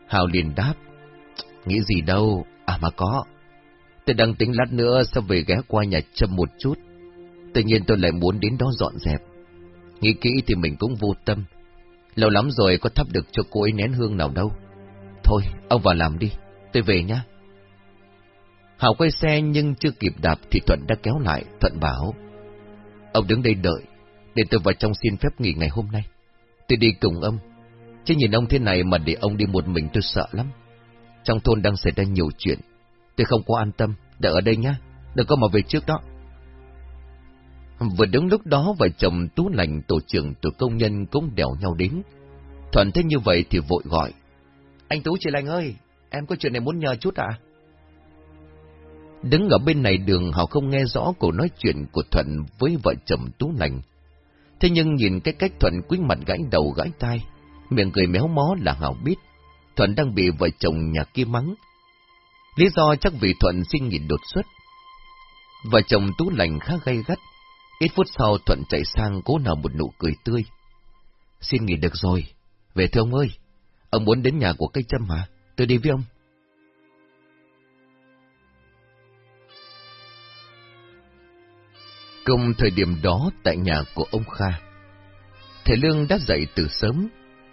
Hào liền đáp, nghĩ gì đâu, à mà có. Tôi đang tính lát nữa sẽ về ghé qua nhà châm một chút. Tự nhiên tôi lại muốn đến đó dọn dẹp. Nghĩ kỹ thì mình cũng vô tâm. Lâu lắm rồi có thắp được cho cô ấy nén hương nào đâu. Thôi, ông vào làm đi, tôi về nhá. Hảo quay xe nhưng chưa kịp đạp thì Thuận đã kéo lại, Thuận bảo. Ông đứng đây đợi, để tôi vào trong xin phép nghỉ ngày hôm nay. Tôi đi cùng ông, chứ nhìn ông thế này mà để ông đi một mình tôi sợ lắm. Trong thôn đang xảy ra nhiều chuyện, tôi không có an tâm, đợi ở đây nhá, đừng có mà về trước đó. Vừa đúng lúc đó vợ chồng Tú Lành tổ trưởng tổ công nhân cũng đèo nhau đến. Thuận thế như vậy thì vội gọi. Anh Tú chị Lành ơi, em có chuyện này muốn nhờ chút ạ. Đứng ở bên này đường họ không nghe rõ cuộc nói chuyện của Thuận với vợ chồng Tú Lành. Thế nhưng nhìn cái cách Thuận quý mặt gãi đầu gãi tai, miệng cười méo mó là Hảo biết. Thuận đang bị vợ chồng nhà kia mắng. Lý do chắc vì Thuận xin nghỉ đột xuất. Vợ chồng Tú Lành khá gay gắt, Ít phút sau Thuận chạy sang cố nở một nụ cười tươi. Xin nghỉ được rồi, Về thưa ông ơi, ông muốn đến nhà của cây châm mà, tôi đi với ông. Cùng thời điểm đó tại nhà của ông Kha, thầy Lương đã dậy từ sớm,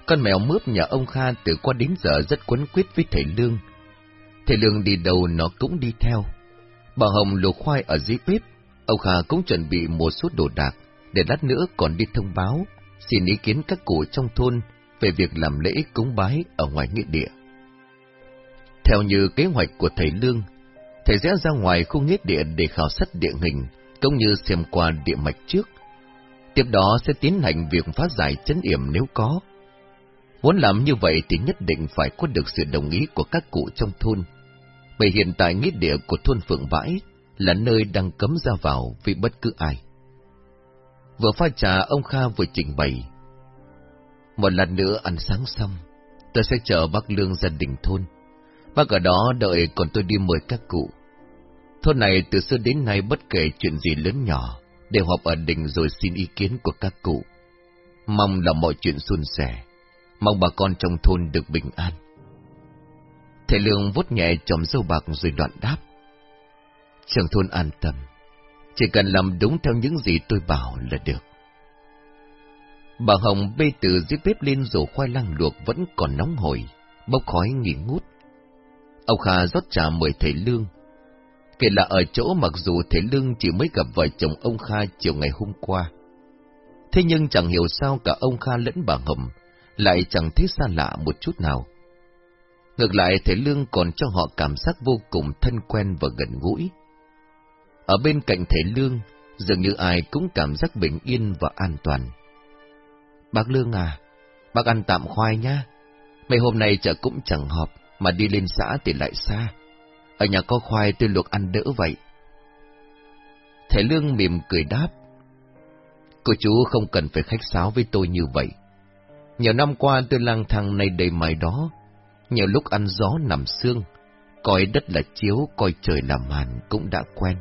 con mèo mướp nhà ông Kha từ qua đến giờ rất quấn quyết với thầy Lương. Thầy Lương đi đâu nó cũng đi theo. Bà Hồng luộc khoai ở dưới bếp, ông Kha cũng chuẩn bị một số đồ đạc, để lát nữa còn đi thông báo, xin ý kiến các cụ trong thôn về việc làm lễ cúng bái ở ngoài nghĩa địa. Theo như kế hoạch của thầy Lương, thầy sẽ ra ngoài khu nghĩa địa để khảo sát địa hình, cũng như xem qua địa mạch trước. Tiếp đó sẽ tiến hành việc phá giải chấn yểm nếu có. Muốn làm như vậy thì nhất định phải có được sự đồng ý của các cụ trong thôn, bởi hiện tại nghĩa địa của thôn Phượng Bãi là nơi đang cấm ra vào vì bất cứ ai. Vừa pha trà ông Kha vừa trình bày. Một lần nữa ăn sáng xong, tôi sẽ chờ bác Lương gia đình thôn. Bác ở đó đợi còn tôi đi mời các cụ. Thôn này từ xưa đến nay bất kể chuyện gì lớn nhỏ, đều họp ở đình rồi xin ý kiến của các cụ. Mong là mọi chuyện suôn sẻ, mong bà con trong thôn được bình an. Thầy Lương vuốt nhẹ chòm dâu bạc rồi đoạn đáp. Trường thôn an tâm, chỉ cần làm đúng theo những gì tôi bảo là được. Bà Hồng bê từ dưới bếp lên rổ khoai lang luộc vẫn còn nóng hổi, bốc khói nghỉ ngút. Ông Kha rót trà mời thầy Lương. Kể là ở chỗ mặc dù thể Lương chỉ mới gặp vợ chồng ông Kha chiều ngày hôm qua. Thế nhưng chẳng hiểu sao cả ông Kha lẫn bà Hồng lại chẳng thấy xa lạ một chút nào. Ngược lại thể Lương còn cho họ cảm giác vô cùng thân quen và gần gũi. Ở bên cạnh thể Lương, dường như ai cũng cảm giác bình yên và an toàn. Bác Lương à, bác ăn tạm khoai nhá. Mấy hôm nay chợ cũng chẳng họp, mà đi lên xã thì lại xa. Ở nhà có khoai tôi luộc ăn đỡ vậy. Thầy Lương mỉm cười đáp. Cô chú không cần phải khách sáo với tôi như vậy. Nhiều năm qua tôi lang thang này đầy mày đó, nhiều lúc ăn gió nằm xương, coi đất là chiếu, coi trời là màn cũng đã quen.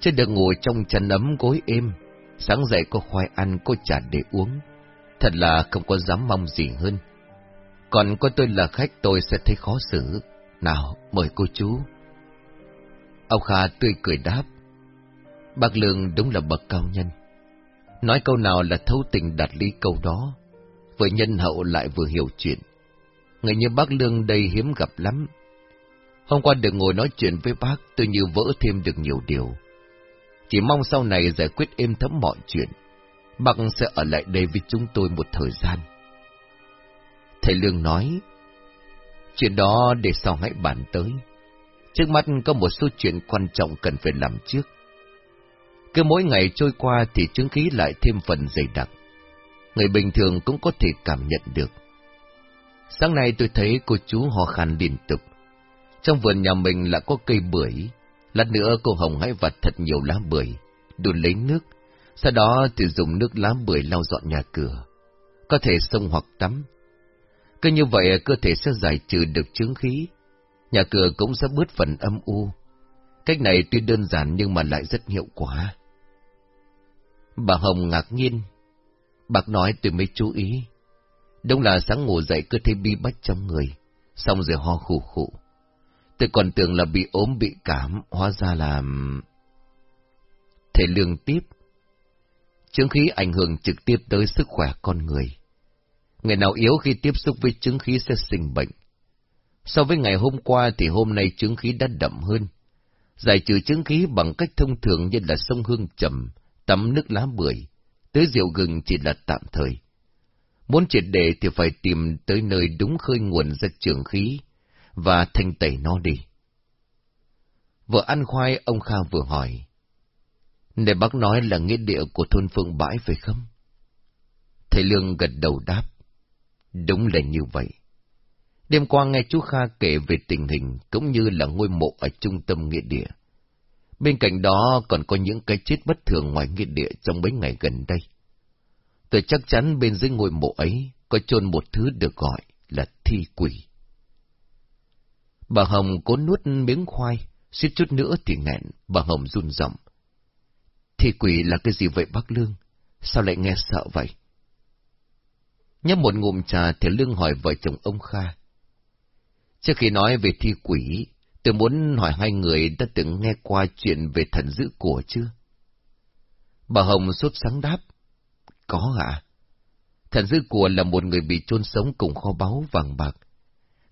Chứ được ngồi trong chăn ấm gối êm, sáng dậy có khoai ăn, có trà để uống. Thật là không có dám mong gì hơn. Còn có tôi là khách tôi sẽ thấy khó xử. Nào, mời cô chú. Ông Kha tươi cười đáp. Bác Lương đúng là bậc cao nhân. Nói câu nào là thấu tình đạt lý câu đó. với nhân hậu lại vừa hiểu chuyện. Người như bác Lương đây hiếm gặp lắm. Hôm qua được ngồi nói chuyện với bác, tôi như vỡ thêm được nhiều điều. Chỉ mong sau này giải quyết êm thấm mọi chuyện. Bác sẽ ở lại đây với chúng tôi một thời gian. Thầy Lương nói, chuyện đó để sau hãy bàn tới. Trước mắt có một số chuyện quan trọng cần phải làm trước. Cứ mỗi ngày trôi qua thì chứng khí lại thêm phần dày đặc. Người bình thường cũng có thể cảm nhận được. Sáng nay tôi thấy cô chú ho khan liên tục. Trong vườn nhà mình là có cây bưởi. Lát nữa cô Hồng hãy vặt thật nhiều lá bưởi, đun lấy nước. Sau đó thì dùng nước lá bưởi lau dọn nhà cửa. Có thể xông hoặc tắm. Cứ như vậy cơ thể sẽ giải trừ được chứng khí. Nhà cửa cũng sẽ bớt phần âm u. Cách này tuy đơn giản nhưng mà lại rất hiệu quả. Bà Hồng ngạc nhiên. Bác nói tôi mới chú ý. Đúng là sáng ngủ dậy cứ thấy bi bách trong người, xong rồi ho khủ khủ. Tôi còn tưởng là bị ốm bị cảm, hóa ra là... Thể lương tiếp. Chứng khí ảnh hưởng trực tiếp tới sức khỏe con người. Người nào yếu khi tiếp xúc với chứng khí sẽ sinh bệnh. So với ngày hôm qua thì hôm nay chứng khí đã đậm hơn. Giải trừ chứng khí bằng cách thông thường như là sông hương trầm, tắm nước lá bưởi, tới rượu gừng chỉ là tạm thời. Muốn triệt đề thì phải tìm tới nơi đúng khơi nguồn ra trường khí và thanh tẩy nó đi. Vừa ăn khoai, ông Kha vừa hỏi. Để bác nói là nghĩa địa của thôn Phượng Bãi phải không? Thầy Lương gật đầu đáp. Đúng là như vậy. Đêm qua nghe chú Kha kể về tình hình cũng như là ngôi mộ ở trung tâm nghĩa địa. Bên cạnh đó còn có những cái chết bất thường ngoài nghĩa địa trong mấy ngày gần đây. Tôi chắc chắn bên dưới ngôi mộ ấy có chôn một thứ được gọi là thi quỷ. Bà Hồng cố nuốt miếng khoai, suýt chút nữa thì nghẹn, bà Hồng run giọng. Thi quỷ là cái gì vậy bác Lương? Sao lại nghe sợ vậy? Nhấp một ngụm trà, thì Lương hỏi vợ chồng ông Kha. Trước khi nói về thi quỷ, tôi muốn hỏi hai người đã từng nghe qua chuyện về thần dữ của chưa? Bà Hồng sốt sáng đáp. Có ạ. Thần dữ của là một người bị chôn sống cùng kho báu vàng bạc.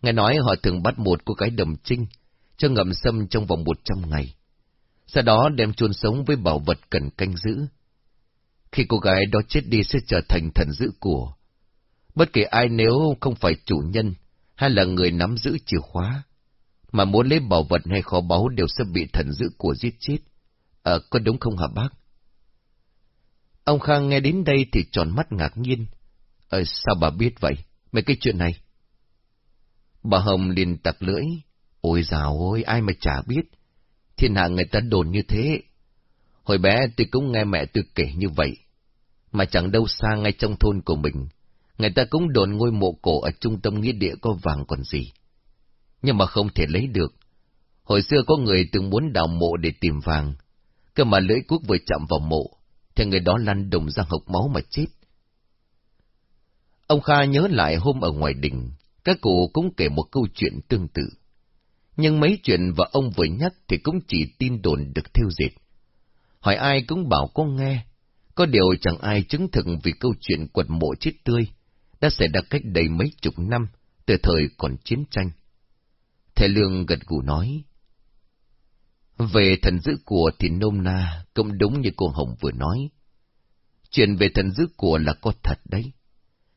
Nghe nói họ thường bắt một cô gái đồng trinh, cho ngậm sâm trong vòng một trăm ngày. Sau đó đem chôn sống với bảo vật cần canh giữ. Khi cô gái đó chết đi sẽ trở thành thần dữ của. Bất kể ai nếu không phải chủ nhân hay là người nắm giữ chìa khóa, mà muốn lấy bảo vật hay kho báu đều sẽ bị thần dữ của giết chết. Ờ, có đúng không hả bác? Ông Khang nghe đến đây thì tròn mắt ngạc nhiên. Ờ, sao bà biết vậy? Mấy cái chuyện này? Bà Hồng liền tặc lưỡi. Ôi dào ôi, ai mà chả biết. Thiên hạ người ta đồn như thế. Hồi bé tôi cũng nghe mẹ tôi kể như vậy. Mà chẳng đâu xa ngay trong thôn của mình. Người ta cũng đồn ngôi mộ cổ ở trung tâm nghĩa địa có vàng còn gì. Nhưng mà không thể lấy được. Hồi xưa có người từng muốn đào mộ để tìm vàng. Cơ mà lưỡi cuốc vừa chạm vào mộ, thì người đó lăn đồng ra hộc máu mà chết. Ông Kha nhớ lại hôm ở ngoài đình, các cụ cũng kể một câu chuyện tương tự. Nhưng mấy chuyện và ông vừa nhắc thì cũng chỉ tin đồn được theo dệt. Hỏi ai cũng bảo có nghe, có điều chẳng ai chứng thực vì câu chuyện quật mộ chết tươi đã xảy ra cách đây mấy chục năm, từ thời còn chiến tranh. Thầy Lương gật gù nói. Về thần dữ của thì nôm na, cũng đúng như cô Hồng vừa nói. Chuyện về thần dữ của là có thật đấy,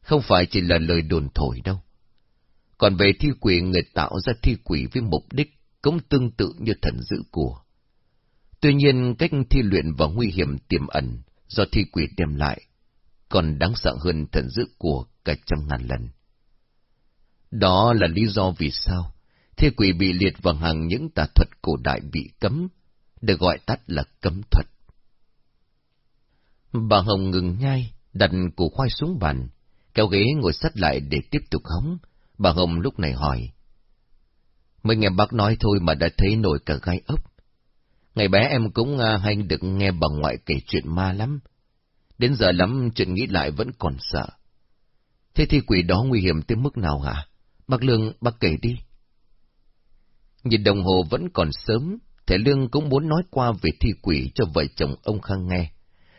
không phải chỉ là lời đồn thổi đâu. Còn về thi quỷ người tạo ra thi quỷ với mục đích cũng tương tự như thần dữ của. Tuy nhiên cách thi luyện và nguy hiểm tiềm ẩn do thi quỷ đem lại còn đáng sợ hơn thần dữ của cả trăm ngàn lần. Đó là lý do vì sao thi quỷ bị liệt vào hàng những tà thuật cổ đại bị cấm, được gọi tắt là cấm thuật. Bà Hồng ngừng nhai, đặt củ khoai xuống bàn, kéo ghế ngồi sát lại để tiếp tục hóng. Bà Hồng lúc này hỏi. Mới nghe bác nói thôi mà đã thấy nổi cả gai ốc. Ngày bé em cũng à, hay được nghe bà ngoại kể chuyện ma lắm. Đến giờ lắm chuyện nghĩ lại vẫn còn sợ. Thế thì quỷ đó nguy hiểm tới mức nào hả? Bác Lương, bác kể đi. Nhìn đồng hồ vẫn còn sớm, Thể Lương cũng muốn nói qua về thi quỷ cho vợ chồng ông Khang nghe,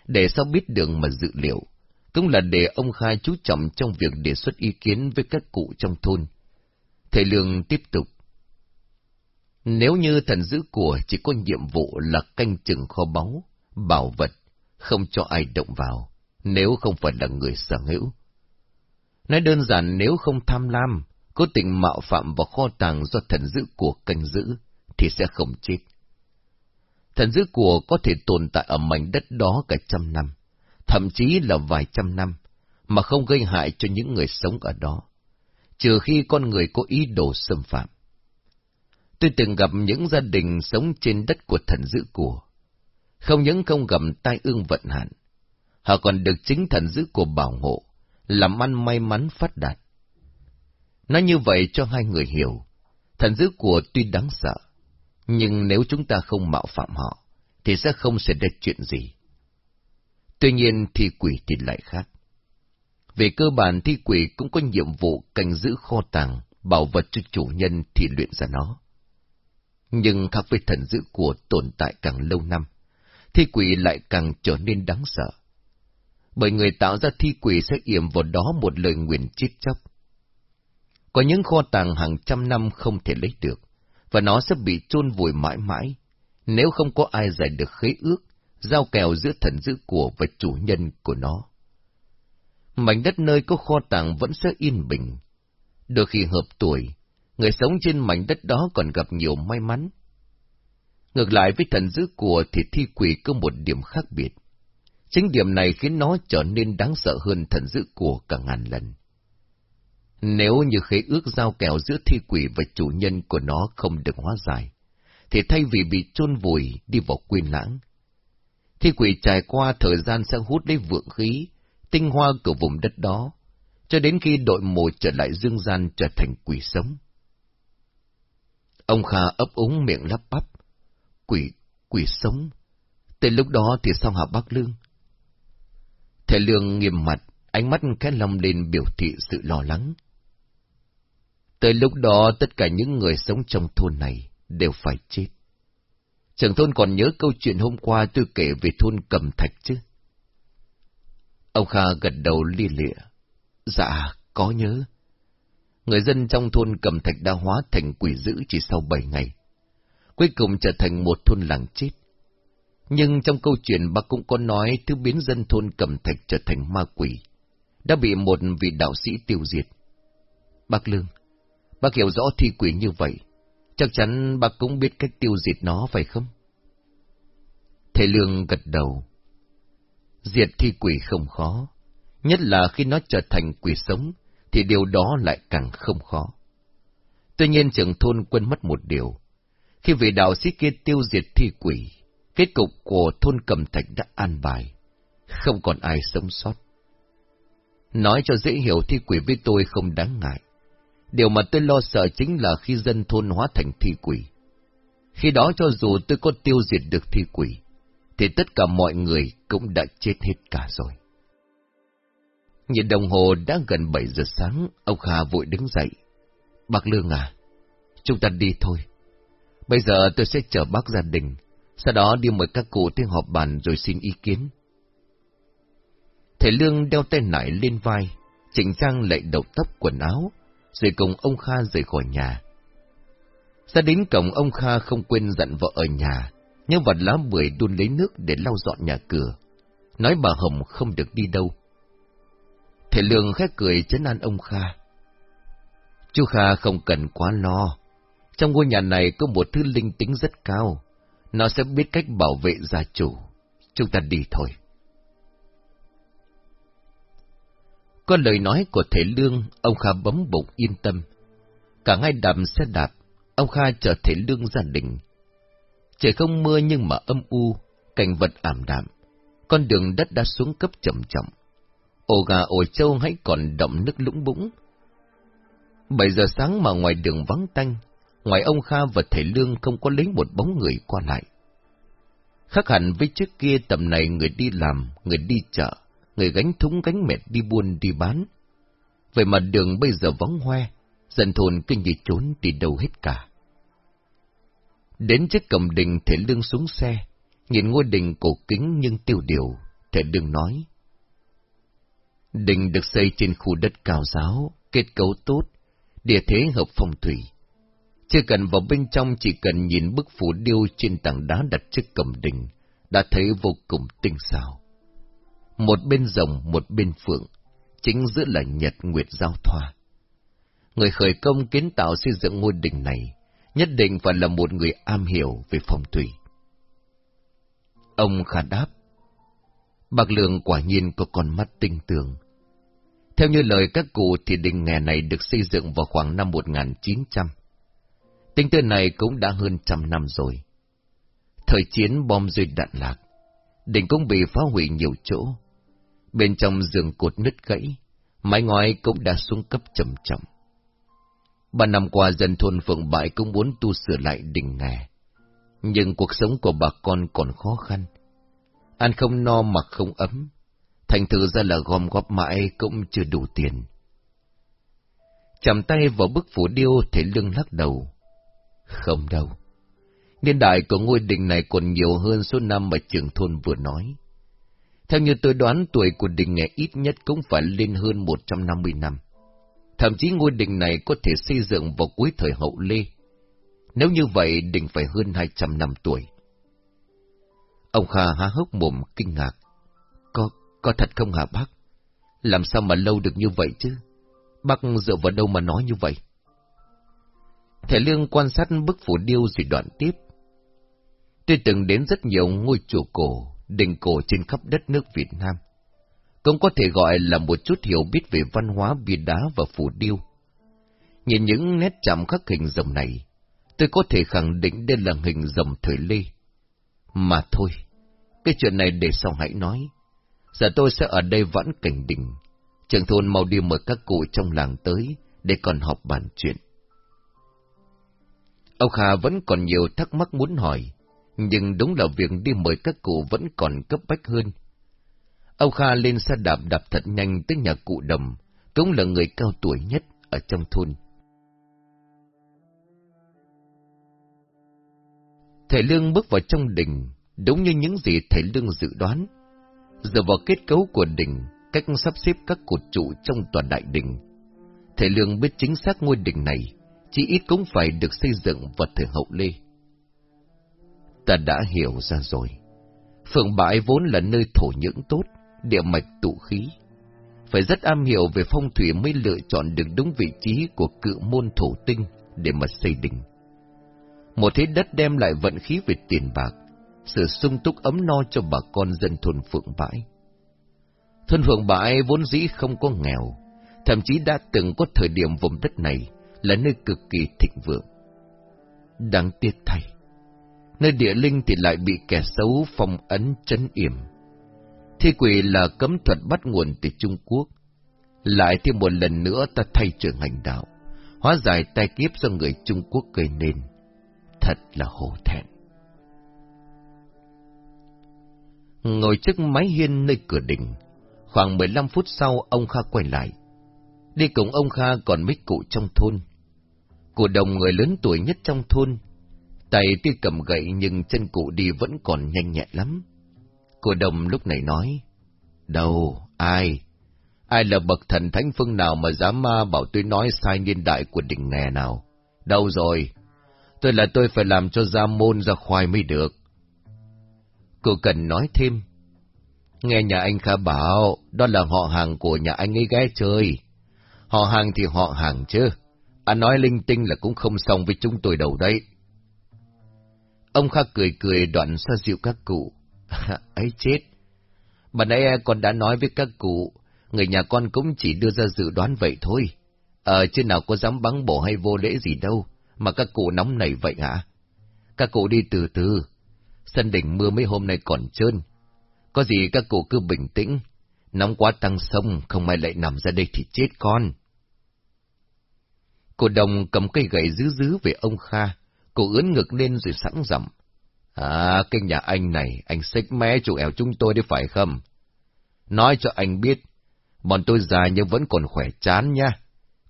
để sao biết đường mà dự liệu, cũng là để ông Khai chú trọng trong việc đề xuất ý kiến với các cụ trong thôn. Thầy Lương tiếp tục. Nếu như thần giữ của chỉ có nhiệm vụ là canh chừng kho báu, bảo vật, không cho ai động vào, nếu không phải là người sở hữu. Nói đơn giản nếu không tham lam, cố tình mạo phạm vào kho tàng do thần giữ của canh giữ, thì sẽ không chết. Thần giữ của có thể tồn tại ở mảnh đất đó cả trăm năm, thậm chí là vài trăm năm, mà không gây hại cho những người sống ở đó, trừ khi con người có ý đồ xâm phạm. Tôi từng gặp những gia đình sống trên đất của thần giữ của, không những không gặp tai ương vận hạn, họ còn được chính thần giữ của bảo hộ, làm ăn may mắn phát đạt. Nói như vậy cho hai người hiểu, thần dữ của tuy đáng sợ, nhưng nếu chúng ta không mạo phạm họ, thì sẽ không xảy ra chuyện gì. Tuy nhiên thi quỷ thì lại khác. Về cơ bản thi quỷ cũng có nhiệm vụ canh giữ kho tàng, bảo vật cho chủ nhân thì luyện ra nó. Nhưng khác với thần dữ của tồn tại càng lâu năm, thi quỷ lại càng trở nên đáng sợ. Bởi người tạo ra thi quỷ sẽ yểm vào đó một lời nguyền chết chóc. Có những kho tàng hàng trăm năm không thể lấy được, và nó sẽ bị chôn vùi mãi mãi, nếu không có ai giải được khế ước, giao kèo giữa thần giữ của và chủ nhân của nó. Mảnh đất nơi có kho tàng vẫn sẽ yên bình. Đôi khi hợp tuổi, người sống trên mảnh đất đó còn gặp nhiều may mắn. Ngược lại với thần dữ của thì thi quỷ có một điểm khác biệt. Chính điểm này khiến nó trở nên đáng sợ hơn thần dữ của cả ngàn lần. Nếu như khế ước giao kèo giữa thi quỷ và chủ nhân của nó không được hóa giải, thì thay vì bị chôn vùi đi vào quên lãng, thi quỷ trải qua thời gian sẽ hút lấy vượng khí, tinh hoa của vùng đất đó, cho đến khi đội mồ trở lại dương gian trở thành quỷ sống. Ông Kha ấp úng miệng lắp bắp. Quỷ, quỷ sống. Tới lúc đó thì sao hả bác Lương? Thầy Lương nghiêm mặt, ánh mắt khẽ lòng lên biểu thị sự lo lắng. Tới lúc đó tất cả những người sống trong thôn này đều phải chết. Trưởng thôn còn nhớ câu chuyện hôm qua tôi kể về thôn cầm thạch chứ? Ông Kha gật đầu lia lịa. Dạ, có nhớ. Người dân trong thôn cầm thạch đã hóa thành quỷ dữ chỉ sau bảy ngày. Cuối cùng trở thành một thôn làng chết. Nhưng trong câu chuyện bác cũng có nói thứ biến dân thôn cầm thạch trở thành ma quỷ. Đã bị một vị đạo sĩ tiêu diệt. Bác Lương, bác hiểu rõ thi quỷ như vậy. Chắc chắn bác cũng biết cách tiêu diệt nó phải không? Thầy Lương gật đầu. Diệt thi quỷ không khó, nhất là khi nó trở thành quỷ sống, thì điều đó lại càng không khó. Tuy nhiên trưởng thôn quên mất một điều. Khi vị đạo sĩ kia tiêu diệt thi quỷ, kết cục của thôn cầm thạch đã an bài, không còn ai sống sót. Nói cho dễ hiểu thi quỷ với tôi không đáng ngại. Điều mà tôi lo sợ chính là khi dân thôn hóa thành thi quỷ. Khi đó cho dù tôi có tiêu diệt được thi quỷ, thì tất cả mọi người cũng đã chết hết cả rồi. Nhìn đồng hồ đã gần 7 giờ sáng, ông Hà vội đứng dậy. Bác Lương à, chúng ta đi thôi. Bây giờ tôi sẽ chở bác gia đình, sau đó đi mời các cụ tới họp bàn rồi xin ý kiến. Thầy Lương đeo tay nải lên vai, chỉnh trang lại đầu tóc quần áo, rồi cùng ông Kha rời khỏi nhà. Ra đến cổng ông Kha không quên dặn vợ ở nhà, nhưng vật lá bưởi đun lấy nước để lau dọn nhà cửa. Nói bà Hồng không được đi đâu. Thầy Lương khét cười chấn an ông Kha. Chú Kha không cần quá lo. Trong ngôi nhà này có một thứ linh tính rất cao. Nó sẽ biết cách bảo vệ gia chủ. Chúng ta đi thôi. Có lời nói của thầy Lương, ông Kha bấm bụng yên tâm. Cả ngay đạp xe đạp, ông Kha chở thầy Lương gia đình. Trời không mưa nhưng mà âm u, cảnh vật ảm đạm. Con đường đất đã xuống cấp chậm chậm. Ổ gà ổ trâu hãy còn động nước lũng bũng. Bảy giờ sáng mà ngoài đường vắng tanh, ngoài ông Kha và thầy Lương không có lấy một bóng người qua lại. Khác hẳn với trước kia tầm này người đi làm, người đi chợ, người gánh thúng gánh mệt đi buôn đi bán. Vậy mà đường bây giờ vắng hoe, dân thôn kinh như trốn đi đâu hết cả. Đến trước cầm đình thể lương xuống xe, nhìn ngôi đình cổ kính nhưng tiêu điều, thể đừng nói. Đình được xây trên khu đất cao giáo, kết cấu tốt, địa thế hợp phong thủy. Chưa cần vào bên trong chỉ cần nhìn bức phủ điêu trên tảng đá đặt trước cầm đình, đã thấy vô cùng tinh xảo. Một bên rồng, một bên phượng, chính giữa là nhật nguyệt giao thoa. Người khởi công kiến tạo xây dựng ngôi đình này, nhất định phải là một người am hiểu về phong thủy. Ông khả đáp, Bạc Lượng quả nhiên có con mắt tinh tường. Theo như lời các cụ thì đình nghè này được xây dựng vào khoảng năm 1900. Tính từ này cũng đã hơn trăm năm rồi. Thời chiến bom rơi đạn lạc, đỉnh cũng bị phá hủy nhiều chỗ. Bên trong giường cột nứt gãy, mái ngói cũng đã xuống cấp chậm chậm. Ba năm qua dân thôn Phượng Bại cũng muốn tu sửa lại đỉnh nghè. Nhưng cuộc sống của bà con còn khó khăn. Ăn không no mặc không ấm. Thành thử ra là gom góp mãi cũng chưa đủ tiền. Chầm tay vào bức phủ điêu thể lưng lắc đầu. Không đâu. Niên đại của ngôi đình này còn nhiều hơn số năm mà trưởng thôn vừa nói. Theo như tôi đoán tuổi của đình này ít nhất cũng phải lên hơn 150 năm. Thậm chí ngôi đình này có thể xây dựng vào cuối thời hậu Lê. Nếu như vậy, đình phải hơn 200 năm tuổi. Ông Kha há hốc mồm kinh ngạc. Có, có thật không hả bác? Làm sao mà lâu được như vậy chứ? Bác dựa vào đâu mà nói như vậy? Thầy Lương quan sát bức phủ điêu rồi đoạn tiếp. Tôi từng đến rất nhiều ngôi chùa cổ, đình cổ trên khắp đất nước Việt Nam cũng có thể gọi là một chút hiểu biết về văn hóa bia đá và phù điêu. Nhìn những nét chạm khắc hình rồng này, tôi có thể khẳng định đây là hình rồng thời Lê. Mà thôi, cái chuyện này để sau hãy nói. Giờ tôi sẽ ở đây vẫn cảnh đỉnh. Trường thôn mau đi mời các cụ trong làng tới để còn họp bàn chuyện. Ông Kha vẫn còn nhiều thắc mắc muốn hỏi, nhưng đúng là việc đi mời các cụ vẫn còn cấp bách hơn Ông Kha lên xe đạp đạp thật nhanh tới nhà cụ đồng, cũng là người cao tuổi nhất ở trong thôn. Thầy Lương bước vào trong đình, đúng như những gì thầy Lương dự đoán. Dựa vào kết cấu của đình, cách sắp xếp các cột trụ trong toàn đại đình, thầy Lương biết chính xác ngôi đình này, chỉ ít cũng phải được xây dựng vật thời hậu Lê. Ta đã hiểu ra rồi. Phượng Bãi vốn là nơi thổ nhưỡng tốt, địa mạch tụ khí. Phải rất am hiểu về phong thủy mới lựa chọn được đúng vị trí của cự môn thổ tinh để mà xây đình. Một thế đất đem lại vận khí về tiền bạc, sự sung túc ấm no cho bà con dân thôn Phượng Bãi. Thôn Phượng Bãi vốn dĩ không có nghèo, thậm chí đã từng có thời điểm vùng đất này là nơi cực kỳ thịnh vượng. Đáng tiếc thay, nơi địa linh thì lại bị kẻ xấu phong ấn chấn yểm. Thi quỷ là cấm thuật bắt nguồn từ Trung Quốc. Lại thêm một lần nữa ta thay trường hành đạo, hóa giải tai kiếp do người Trung Quốc gây nên. Thật là hổ thẹn. Ngồi trước mái hiên nơi cửa đình, khoảng 15 phút sau ông Kha quay lại. Đi cùng ông Kha còn mấy cụ trong thôn. Cụ đồng người lớn tuổi nhất trong thôn, tay tuy cầm gậy nhưng chân cụ đi vẫn còn nhanh nhẹn lắm. Cụ đồng lúc này nói, Đâu, ai? Ai là bậc thần thánh phương nào mà dám ma bảo tôi nói sai niên đại của đỉnh nghè nào? Đâu rồi? Tôi là tôi phải làm cho ra môn ra khoai mới được. Cụ cần nói thêm. Nghe nhà anh Kha bảo, đó là họ hàng của nhà anh ấy ghé chơi. Họ hàng thì họ hàng chứ. Anh nói linh tinh là cũng không xong với chúng tôi đâu đấy. Ông Kha cười cười đoạn xoa dịu các cụ. ấy chết. Bà nãy con đã nói với các cụ, người nhà con cũng chỉ đưa ra dự đoán vậy thôi. Ờ, chứ nào có dám bắn bổ hay vô lễ gì đâu, mà các cụ nóng nảy vậy hả? Các cụ đi từ từ, sân đỉnh mưa mấy hôm nay còn trơn. Có gì các cụ cứ bình tĩnh, nóng quá tăng sông, không may lại nằm ra đây thì chết con. Cô đồng cầm cây gậy dứ dứ về ông Kha, cô ướn ngực lên rồi sẵn giọng. À, cái nhà anh này, anh xích mé chủ ẻo chúng tôi đi phải không? Nói cho anh biết, bọn tôi già nhưng vẫn còn khỏe chán nha.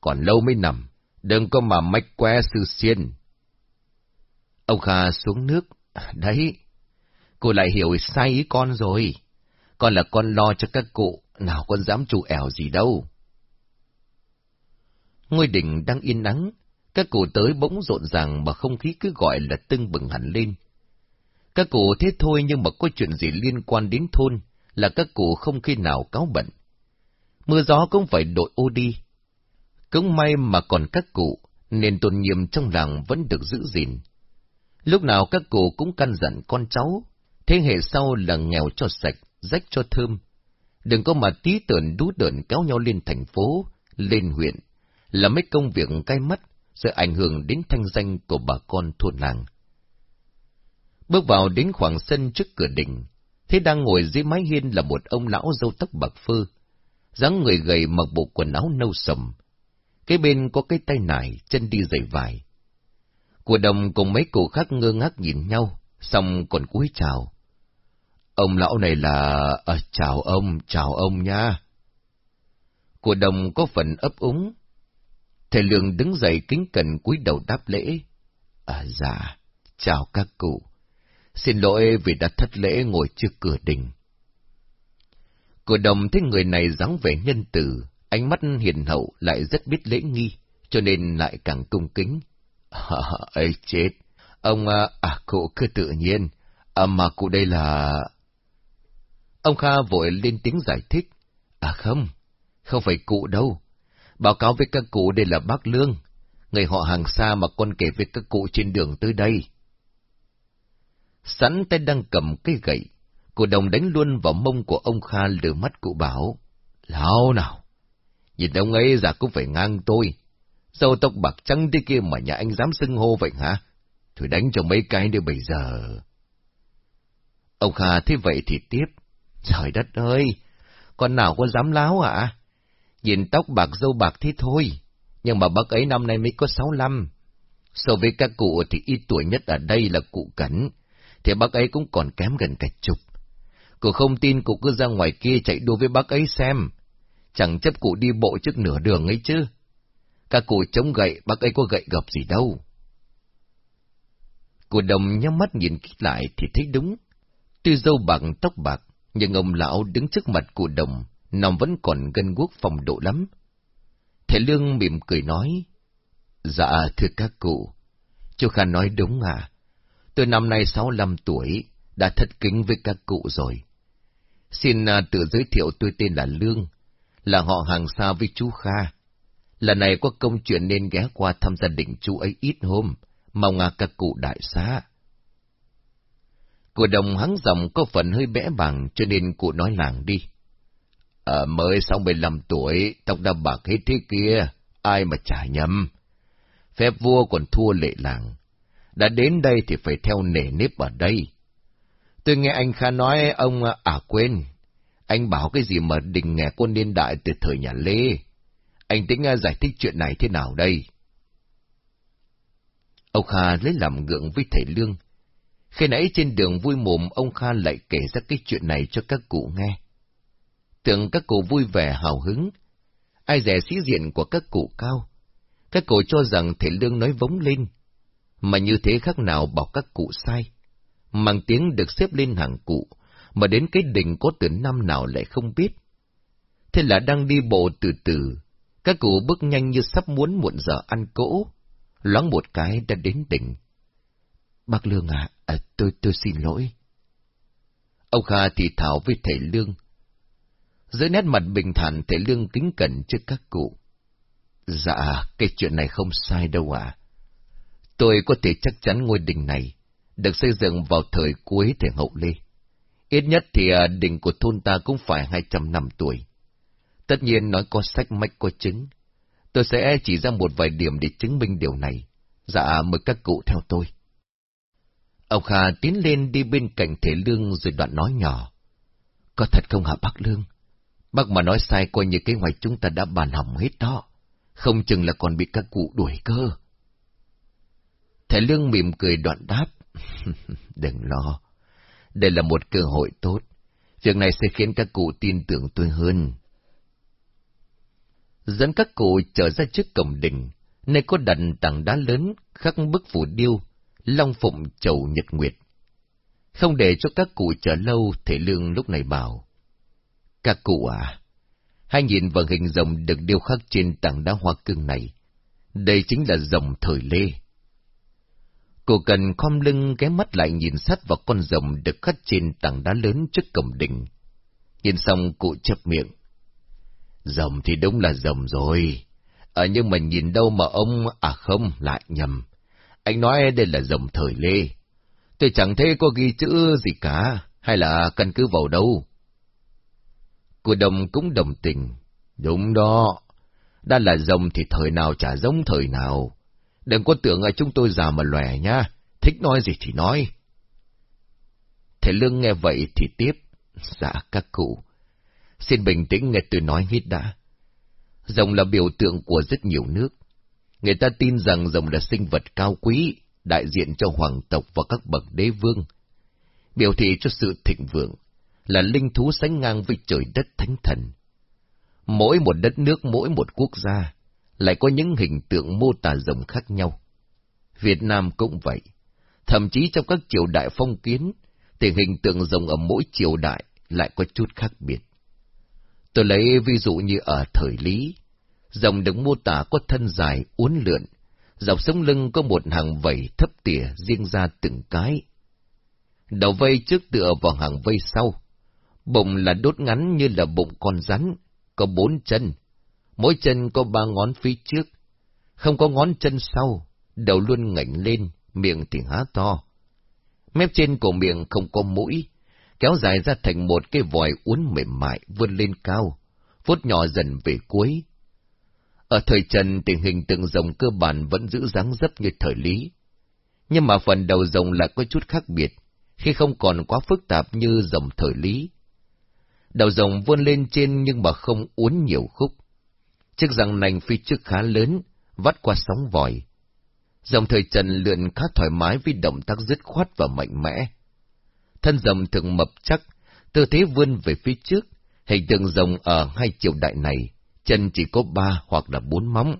Còn lâu mới nằm, đừng có mà mách que sư xiên. Ông Kha xuống nước. Đấy, cô lại hiểu sai ý con rồi. Con là con lo cho các cụ, nào con dám chủ ẻo gì đâu. Ngôi đỉnh đang yên nắng, các cụ tới bỗng rộn ràng mà không khí cứ gọi là tưng bừng hẳn lên. Các cụ thế thôi nhưng mà có chuyện gì liên quan đến thôn là các cụ không khi nào cáo bận. Mưa gió cũng phải đội ô đi. Cũng may mà còn các cụ, nên tôn nghiêm trong làng vẫn được giữ gìn. Lúc nào các cụ cũng căn dặn con cháu, thế hệ sau là nghèo cho sạch, rách cho thơm. Đừng có mà tí tưởng đú đợn kéo nhau lên thành phố, lên huyện, là mấy công việc cay mắt, sẽ ảnh hưởng đến thanh danh của bà con thôn làng. Bước vào đến khoảng sân trước cửa đình, thế đang ngồi dưới mái hiên là một ông lão râu tóc bạc phơ, dáng người gầy mặc bộ quần áo nâu sầm. Cái bên có cái tay nải, chân đi giày vải. Của đồng cùng mấy cụ khác ngơ ngác nhìn nhau, xong còn cúi chào. Ông lão này là... À, chào ông, chào ông nha. Của đồng có phần ấp úng. Thầy Lương đứng dậy kính cẩn cúi đầu đáp lễ. À dạ, chào các cụ. Xin lỗi vì đã thất lễ ngồi trước cửa đình. Cửa đồng thấy người này dáng vẻ nhân từ, ánh mắt hiền hậu lại rất biết lễ nghi, cho nên lại càng cung kính. À, ấy chết, ông, à, à cụ cứ tự nhiên, à, mà cụ đây là... Ông Kha vội lên tiếng giải thích. À không, không phải cụ đâu. Báo cáo với các cụ đây là bác Lương, người họ hàng xa mà con kể với các cụ trên đường tới đây. Sẵn tay đang cầm cây gậy, cụ đồng đánh luôn vào mông của ông Kha lừa mắt cụ bảo. Lão nào, nhìn ông ấy giả cũng phải ngang tôi. Dâu tóc bạc trắng thế kia mà nhà anh dám xưng hô vậy hả? Thôi đánh cho mấy cái đi bây giờ. Ông Kha thế vậy thì tiếp. Trời đất ơi, con nào có dám láo à? Nhìn tóc bạc dâu bạc thế thôi, nhưng mà bác ấy năm nay mới có sáu năm. So với các cụ thì ít tuổi nhất ở đây là cụ Cẩn, thì bác ấy cũng còn kém gần cả chục. Cụ không tin cụ cứ ra ngoài kia chạy đua với bác ấy xem. Chẳng chấp cụ đi bộ trước nửa đường ấy chứ. Các cụ chống gậy, bác ấy có gậy gập gì đâu. Cụ đồng nhắm mắt nhìn kỹ lại thì thấy đúng. Tuy dâu bạc tóc bạc, nhưng ông lão đứng trước mặt cụ đồng, Nòng vẫn còn gân guốc phòng độ lắm. Thầy Lương mỉm cười nói, Dạ, thưa các cụ, chú Kha nói đúng à. Tôi năm nay 65 tuổi, đã thất kính với các cụ rồi. Xin à, tự giới thiệu tôi tên là Lương, là họ hàng xa với chú Kha. Lần này có công chuyện nên ghé qua thăm gia đình chú ấy ít hôm, mong à các cụ đại xá. Cụ đồng hắng giọng có phần hơi bẽ bằng cho nên cụ nói làng đi. À, mới 65 tuổi, tóc đã bạc hết thế kia, ai mà trả nhầm. Phép vua còn thua lệ làng. Đã đến đây thì phải theo nể nếp ở đây. Tôi nghe anh Kha nói ông à quên. Anh bảo cái gì mà đình nghe quân niên đại từ thời nhà Lê. Anh tính à, giải thích chuyện này thế nào đây? Ông Kha lấy làm ngượng với thầy Lương. Khi nãy trên đường vui mồm ông Kha lại kể ra cái chuyện này cho các cụ nghe. Tưởng các cụ vui vẻ hào hứng. Ai rẻ sĩ diện của các cụ cao. Các cụ cho rằng thầy Lương nói vống lên. Mà như thế khác nào bảo các cụ sai. Mang tiếng được xếp lên hàng cụ, mà đến cái đỉnh có từ năm nào lại không biết. Thế là đang đi bộ từ từ, các cụ bước nhanh như sắp muốn muộn giờ ăn cỗ, loáng một cái đã đến đỉnh. Bác Lương à, à tôi tôi xin lỗi. Ông Kha thì thảo với thầy Lương. Dưới nét mặt bình thản thể Lương kính cẩn trước các cụ. Dạ, cái chuyện này không sai đâu à. Tôi có thể chắc chắn ngôi đình này được xây dựng vào thời cuối thời hậu Lê. Ít nhất thì à, đình của thôn ta cũng phải 200 năm tuổi. Tất nhiên nói có sách mách có chứng. Tôi sẽ chỉ ra một vài điểm để chứng minh điều này. Dạ, mời các cụ theo tôi. Ông Kha tiến lên đi bên cạnh thể lương rồi đoạn nói nhỏ. Có thật không hả bác Lương? Bác mà nói sai coi như kế hoạch chúng ta đã bàn hỏng hết đó. Không chừng là còn bị các cụ đuổi cơ. Thầy Lương mỉm cười đoạn đáp. Đừng lo. Đây là một cơ hội tốt. Việc này sẽ khiến các cụ tin tưởng tôi hơn. Dẫn các cụ trở ra trước cổng đình, nơi có đặt tảng đá lớn khắc bức phủ điêu, long phụng chầu nhật nguyệt. Không để cho các cụ chờ lâu, thể lương lúc này bảo. Các cụ à, hãy nhìn vào hình rồng được điêu khắc trên tảng đá hoa cương này. Đây chính là rồng thời Lê. Cô cần khom lưng ghé mắt lại nhìn sát vào con rồng được khắc trên tảng đá lớn trước cổng đình. Nhìn xong cụ chập miệng. Rồng thì đúng là rồng rồi. À, nhưng mà nhìn đâu mà ông... À không, lại nhầm. Anh nói đây là rồng thời Lê. Tôi chẳng thấy có ghi chữ gì cả, hay là căn cứ vào đâu. Cô đồng cũng đồng tình. Đúng đó. Đã là rồng thì thời nào chả giống thời nào. Đừng có tưởng là chúng tôi già mà lòe nha, thích nói gì thì nói. Thầy Lương nghe vậy thì tiếp. Dạ các cụ, xin bình tĩnh nghe tôi nói hết đã. Rồng là biểu tượng của rất nhiều nước. Người ta tin rằng rồng là sinh vật cao quý, đại diện cho hoàng tộc và các bậc đế vương. Biểu thị cho sự thịnh vượng, là linh thú sánh ngang với trời đất thánh thần. Mỗi một đất nước, mỗi một quốc gia lại có những hình tượng mô tả rồng khác nhau. Việt Nam cũng vậy. Thậm chí trong các triều đại phong kiến, thì hình tượng rồng ở mỗi triều đại lại có chút khác biệt. Tôi lấy ví dụ như ở thời Lý, rồng được mô tả có thân dài, uốn lượn, dọc sống lưng có một hàng vảy thấp tỉa riêng ra từng cái. Đầu vây trước tựa vào hàng vây sau, bụng là đốt ngắn như là bụng con rắn, có bốn chân, mỗi chân có ba ngón phía trước, không có ngón chân sau, đầu luôn ngẩng lên, miệng thì há to. Mép trên của miệng không có mũi, kéo dài ra thành một cái vòi uốn mềm mại vươn lên cao, vuốt nhỏ dần về cuối. Ở thời Trần tình hình tượng rồng cơ bản vẫn giữ dáng dấp như thời Lý, nhưng mà phần đầu rồng lại có chút khác biệt, khi không còn quá phức tạp như rồng thời Lý. Đầu rồng vươn lên trên nhưng mà không uốn nhiều khúc, Chiếc răng nành phía trước khá lớn, vắt qua sóng vòi. Dòng thời trần lượn khá thoải mái vì động tác dứt khoát và mạnh mẽ. Thân rồng thường mập chắc, Tư thế vươn về phía trước, hình tượng rồng ở hai triều đại này, chân chỉ có ba hoặc là bốn móng.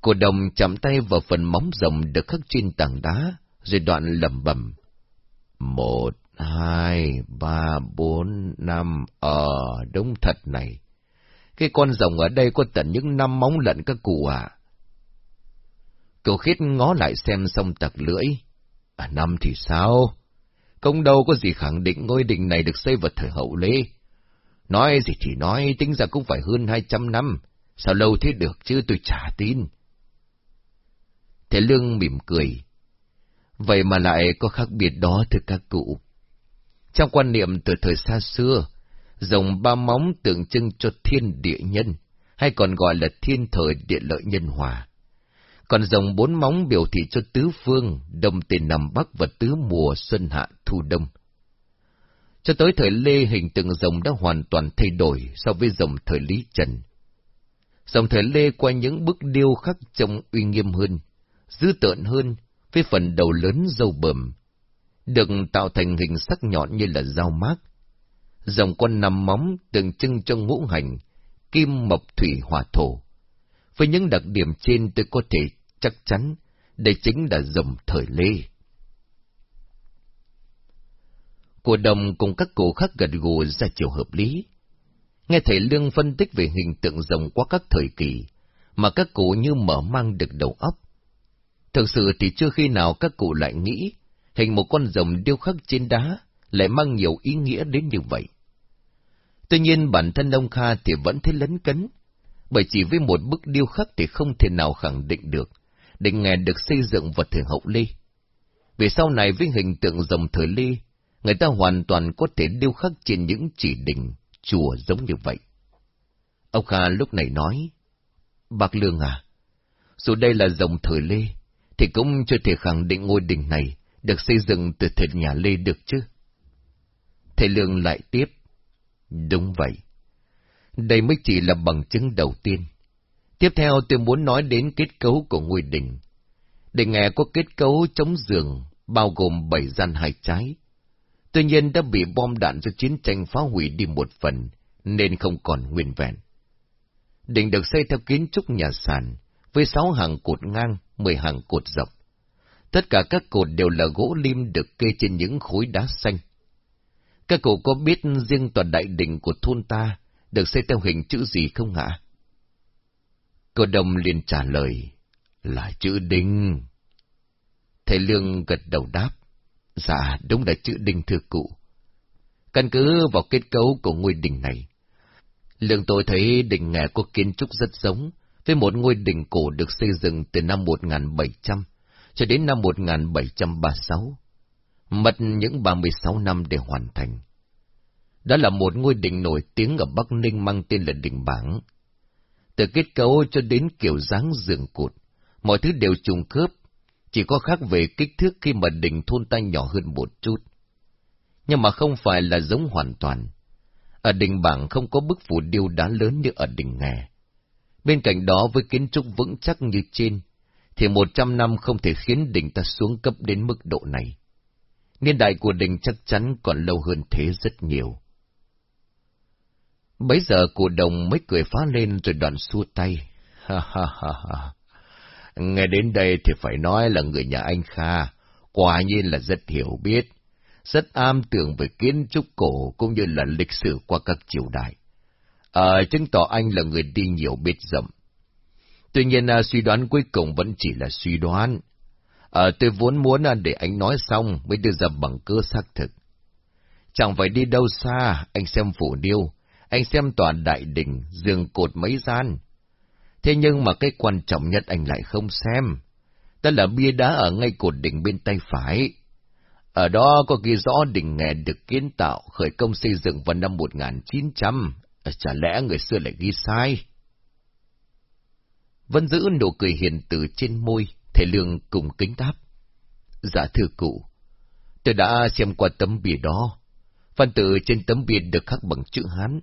Cổ đồng chạm tay vào phần móng rồng được khắc trên tảng đá, rồi đoạn lầm bầm. Một, hai, ba, bốn, năm, ờ, đúng thật này. Cái con rồng ở đây có tận những năm móng lận các cụ à. Cậu khít ngó lại xem xong tặc lưỡi. À năm thì sao? Công đâu có gì khẳng định ngôi đình này được xây vào thời hậu lê. Nói gì thì nói, tính ra cũng phải hơn hai trăm năm. Sao lâu thế được chứ tôi chả tin. Thế lương mỉm cười. Vậy mà lại có khác biệt đó thưa các cụ. Trong quan niệm từ thời xa xưa, rồng ba móng tượng trưng cho thiên địa nhân, hay còn gọi là thiên thời địa lợi nhân hòa. Còn rồng bốn móng biểu thị cho tứ phương, đông tây nam bắc và tứ mùa xuân hạ thu đông. Cho tới thời Lê hình tượng rồng đã hoàn toàn thay đổi so với rồng thời Lý Trần. Rồng thời Lê qua những bức điêu khắc trông uy nghiêm hơn, dữ tợn hơn, với phần đầu lớn dâu bờm, được tạo thành hình sắc nhọn như là dao mát. Dòng con nằm móng tượng trưng cho ngũ hành, kim mộc thủy hỏa thổ. Với những đặc điểm trên tôi có thể chắc chắn đây chính là dòng thời Lê. Cổ đồng cùng các cụ khác gật gù ra chiều hợp lý. Nghe thầy Lương phân tích về hình tượng rồng qua các thời kỳ, mà các cụ như mở mang được đầu óc. Thực sự thì chưa khi nào các cụ lại nghĩ hình một con rồng điêu khắc trên đá lại mang nhiều ý nghĩa đến như vậy. Tuy nhiên bản thân ông Kha thì vẫn thấy lấn cấn, bởi chỉ với một bức điêu khắc thì không thể nào khẳng định được, định nghề được xây dựng vào thời hậu Lê. Vì sau này với hình tượng rồng thời Lê, người ta hoàn toàn có thể điêu khắc trên những chỉ đình, chùa giống như vậy. Ông Kha lúc này nói, Bác Lương à, dù đây là rồng thời Lê, thì cũng chưa thể khẳng định ngôi đình này được xây dựng từ thời nhà Lê được chứ. Thầy Lương lại tiếp. Đúng vậy. Đây mới chỉ là bằng chứng đầu tiên. Tiếp theo tôi muốn nói đến kết cấu của ngôi đình. Đình nghe có kết cấu chống giường, bao gồm bảy gian hai trái. Tuy nhiên đã bị bom đạn do chiến tranh phá hủy đi một phần, nên không còn nguyên vẹn. Đình được xây theo kiến trúc nhà sàn, với sáu hàng cột ngang, mười hàng cột dọc. Tất cả các cột đều là gỗ lim được kê trên những khối đá xanh. Các cụ có biết riêng tòa đại đỉnh của thôn ta được xây theo hình chữ gì không hả? Cô đồng liền trả lời, là chữ đinh. Thầy Lương gật đầu đáp, dạ đúng là chữ đinh thưa cụ. Căn cứ vào kết cấu của ngôi đình này, Lương tôi thấy đình nghè có kiến trúc rất giống với một ngôi đình cổ được xây dựng từ năm 1700 cho đến năm 1736, mất những 36 năm để hoàn thành. Đó là một ngôi đình nổi tiếng ở Bắc Ninh mang tên là đình Bảng. Từ kết cấu cho đến kiểu dáng giường cột, mọi thứ đều trùng khớp, chỉ có khác về kích thước khi mà đình thôn ta nhỏ hơn một chút. Nhưng mà không phải là giống hoàn toàn. Ở đình Bảng không có bức phủ điêu đá lớn như ở đình Nghè. Bên cạnh đó với kiến trúc vững chắc như trên, thì một trăm năm không thể khiến đỉnh ta xuống cấp đến mức độ này. Niên đại của đỉnh chắc chắn còn lâu hơn thế rất nhiều. Bấy giờ cụ đồng mới cười phá lên rồi đoạn xua tay. Ha ha ha ha. Nghe đến đây thì phải nói là người nhà anh Kha, quả nhiên là rất hiểu biết, rất am tưởng về kiến trúc cổ cũng như là lịch sử qua các triều đại. Ờ, chứng tỏ anh là người đi nhiều biết rộng. Tuy nhiên à, suy đoán cuối cùng vẫn chỉ là suy đoán. À, tôi vốn muốn à, để anh nói xong mới đưa ra bằng cơ xác thực. Chẳng phải đi đâu xa, anh xem phủ điêu, anh xem toàn đại đình, giường cột mấy gian. Thế nhưng mà cái quan trọng nhất anh lại không xem. Đó là bia đá ở ngay cột đỉnh bên tay phải. Ở đó có ghi rõ đỉnh nghè được kiến tạo khởi công xây dựng vào năm 1900. À, chả lẽ người xưa lại ghi sai? Vẫn giữ nụ cười hiền từ trên môi, thầy Lương cùng kính đáp. Dạ thưa cụ, tôi đã xem qua tấm bìa đó. Văn tự trên tấm bìa được khắc bằng chữ Hán.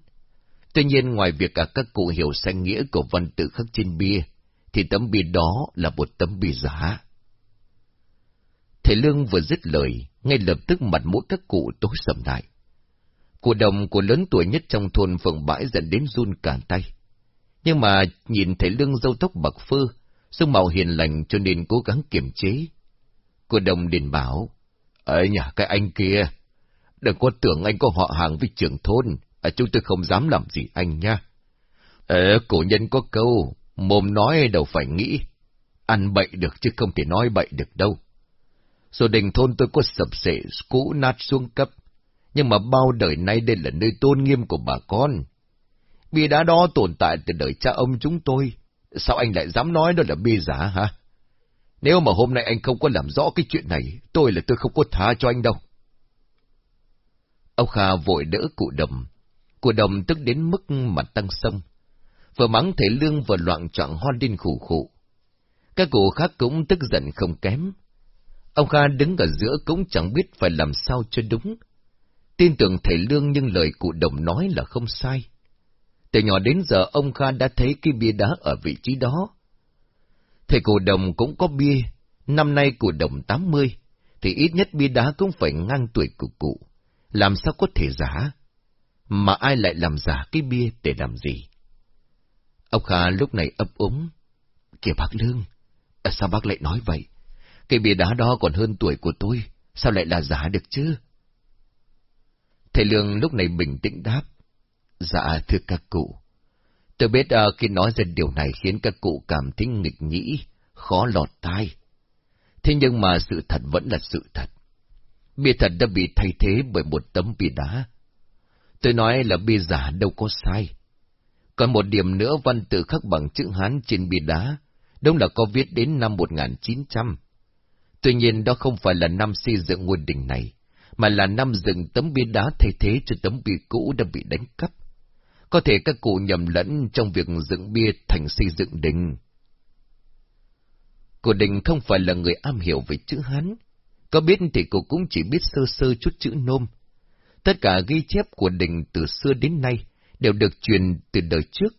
Tuy nhiên ngoài việc cả các cụ hiểu sai nghĩa của văn tự khắc trên bia, thì tấm bìa đó là một tấm bìa giả. Thầy Lương vừa dứt lời, ngay lập tức mặt mũi các cụ tối sầm lại. Cụ đồng của lớn tuổi nhất trong thôn phượng bãi dẫn đến run cả tay. Nhưng mà nhìn thấy lương dâu tóc bạc phơ, sương màu hiền lành cho nên cố gắng kiềm chế. Cô đồng điền bảo, ở nhà cái anh kia, đừng có tưởng anh có họ hàng với trưởng thôn, à, chúng tôi không dám làm gì anh nha. Ờ, cổ nhân có câu, mồm nói đâu phải nghĩ, ăn bậy được chứ không thể nói bậy được đâu. Rồi đình thôn tôi có sập sệ, cũ nát xuống cấp, nhưng mà bao đời nay đây là nơi tôn nghiêm của bà con. Bia đá đó tồn tại từ đời cha ông chúng tôi, sao anh lại dám nói đó là bia giả hả? Nếu mà hôm nay anh không có làm rõ cái chuyện này, tôi là tôi không có tha cho anh đâu. Ông Kha vội đỡ cụ đồng. Cụ đồng tức đến mức mặt tăng sông. Vừa mắng thể lương vừa loạn trọng ho lên khủ khủ. Các cụ khác cũng tức giận không kém. Ông Kha đứng ở giữa cũng chẳng biết phải làm sao cho đúng. Tin tưởng thầy Lương nhưng lời cụ đồng nói là không sai. Từ nhỏ đến giờ ông Kha đã thấy cái bia đá ở vị trí đó. Thầy cụ đồng cũng có bia, năm nay cụ đồng 80, thì ít nhất bia đá cũng phải ngang tuổi của cụ. Làm sao có thể giả? Mà ai lại làm giả cái bia để làm gì? Ông Kha lúc này ấp úng. Kìa bác Lương, à, sao bác lại nói vậy? Cái bia đá đó còn hơn tuổi của tôi, sao lại là giả được chứ? Thầy Lương lúc này bình tĩnh đáp. Dạ, thưa các cụ. Tôi biết uh, khi nói ra điều này khiến các cụ cảm thấy nghịch nhĩ, khó lọt tai. Thế nhưng mà sự thật vẫn là sự thật. Bia thật đã bị thay thế bởi một tấm bia đá. Tôi nói là bia giả đâu có sai. Còn một điểm nữa văn tự khắc bằng chữ Hán trên bia đá, đúng là có viết đến năm 1900. Tuy nhiên đó không phải là năm xây dựng ngôi đình này, mà là năm dựng tấm bia đá thay thế cho tấm bia cũ đã bị đánh cắp. Có thể các cụ nhầm lẫn trong việc dựng bia thành xây dựng đình. Cô Đình không phải là người am hiểu về chữ Hán. Có biết thì cô cũng chỉ biết sơ sơ chút chữ nôm. Tất cả ghi chép của Đình từ xưa đến nay đều được truyền từ đời trước.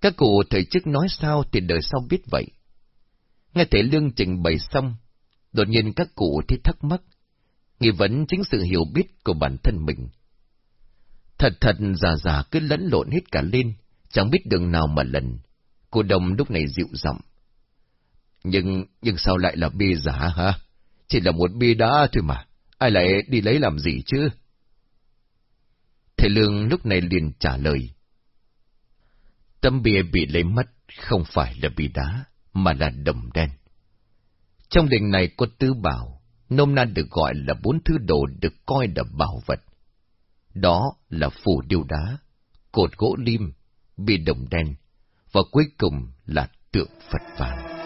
Các cụ thời trước nói sao thì đời sau biết vậy. Nghe thể lương trình bày xong, đột nhiên các cụ thì thắc mắc nghi vấn chính sự hiểu biết của bản thân mình. Thật thật già già cứ lẫn lộn hết cả lên, chẳng biết đường nào mà lần. Cô đồng lúc này dịu giọng. Nhưng, nhưng sao lại là bia giả hả? Chỉ là một bia đá thôi mà, ai lại đi lấy làm gì chứ? Thầy Lương lúc này liền trả lời. Tấm bia bị lấy mất không phải là bia đá, mà là đồng đen. Trong đình này có tứ bảo, nôm na được gọi là bốn thứ đồ được coi là bảo vật. Đó là phù điêu đá, cột gỗ lim, bia đồng đen, và cuối cùng là tượng Phật vàng.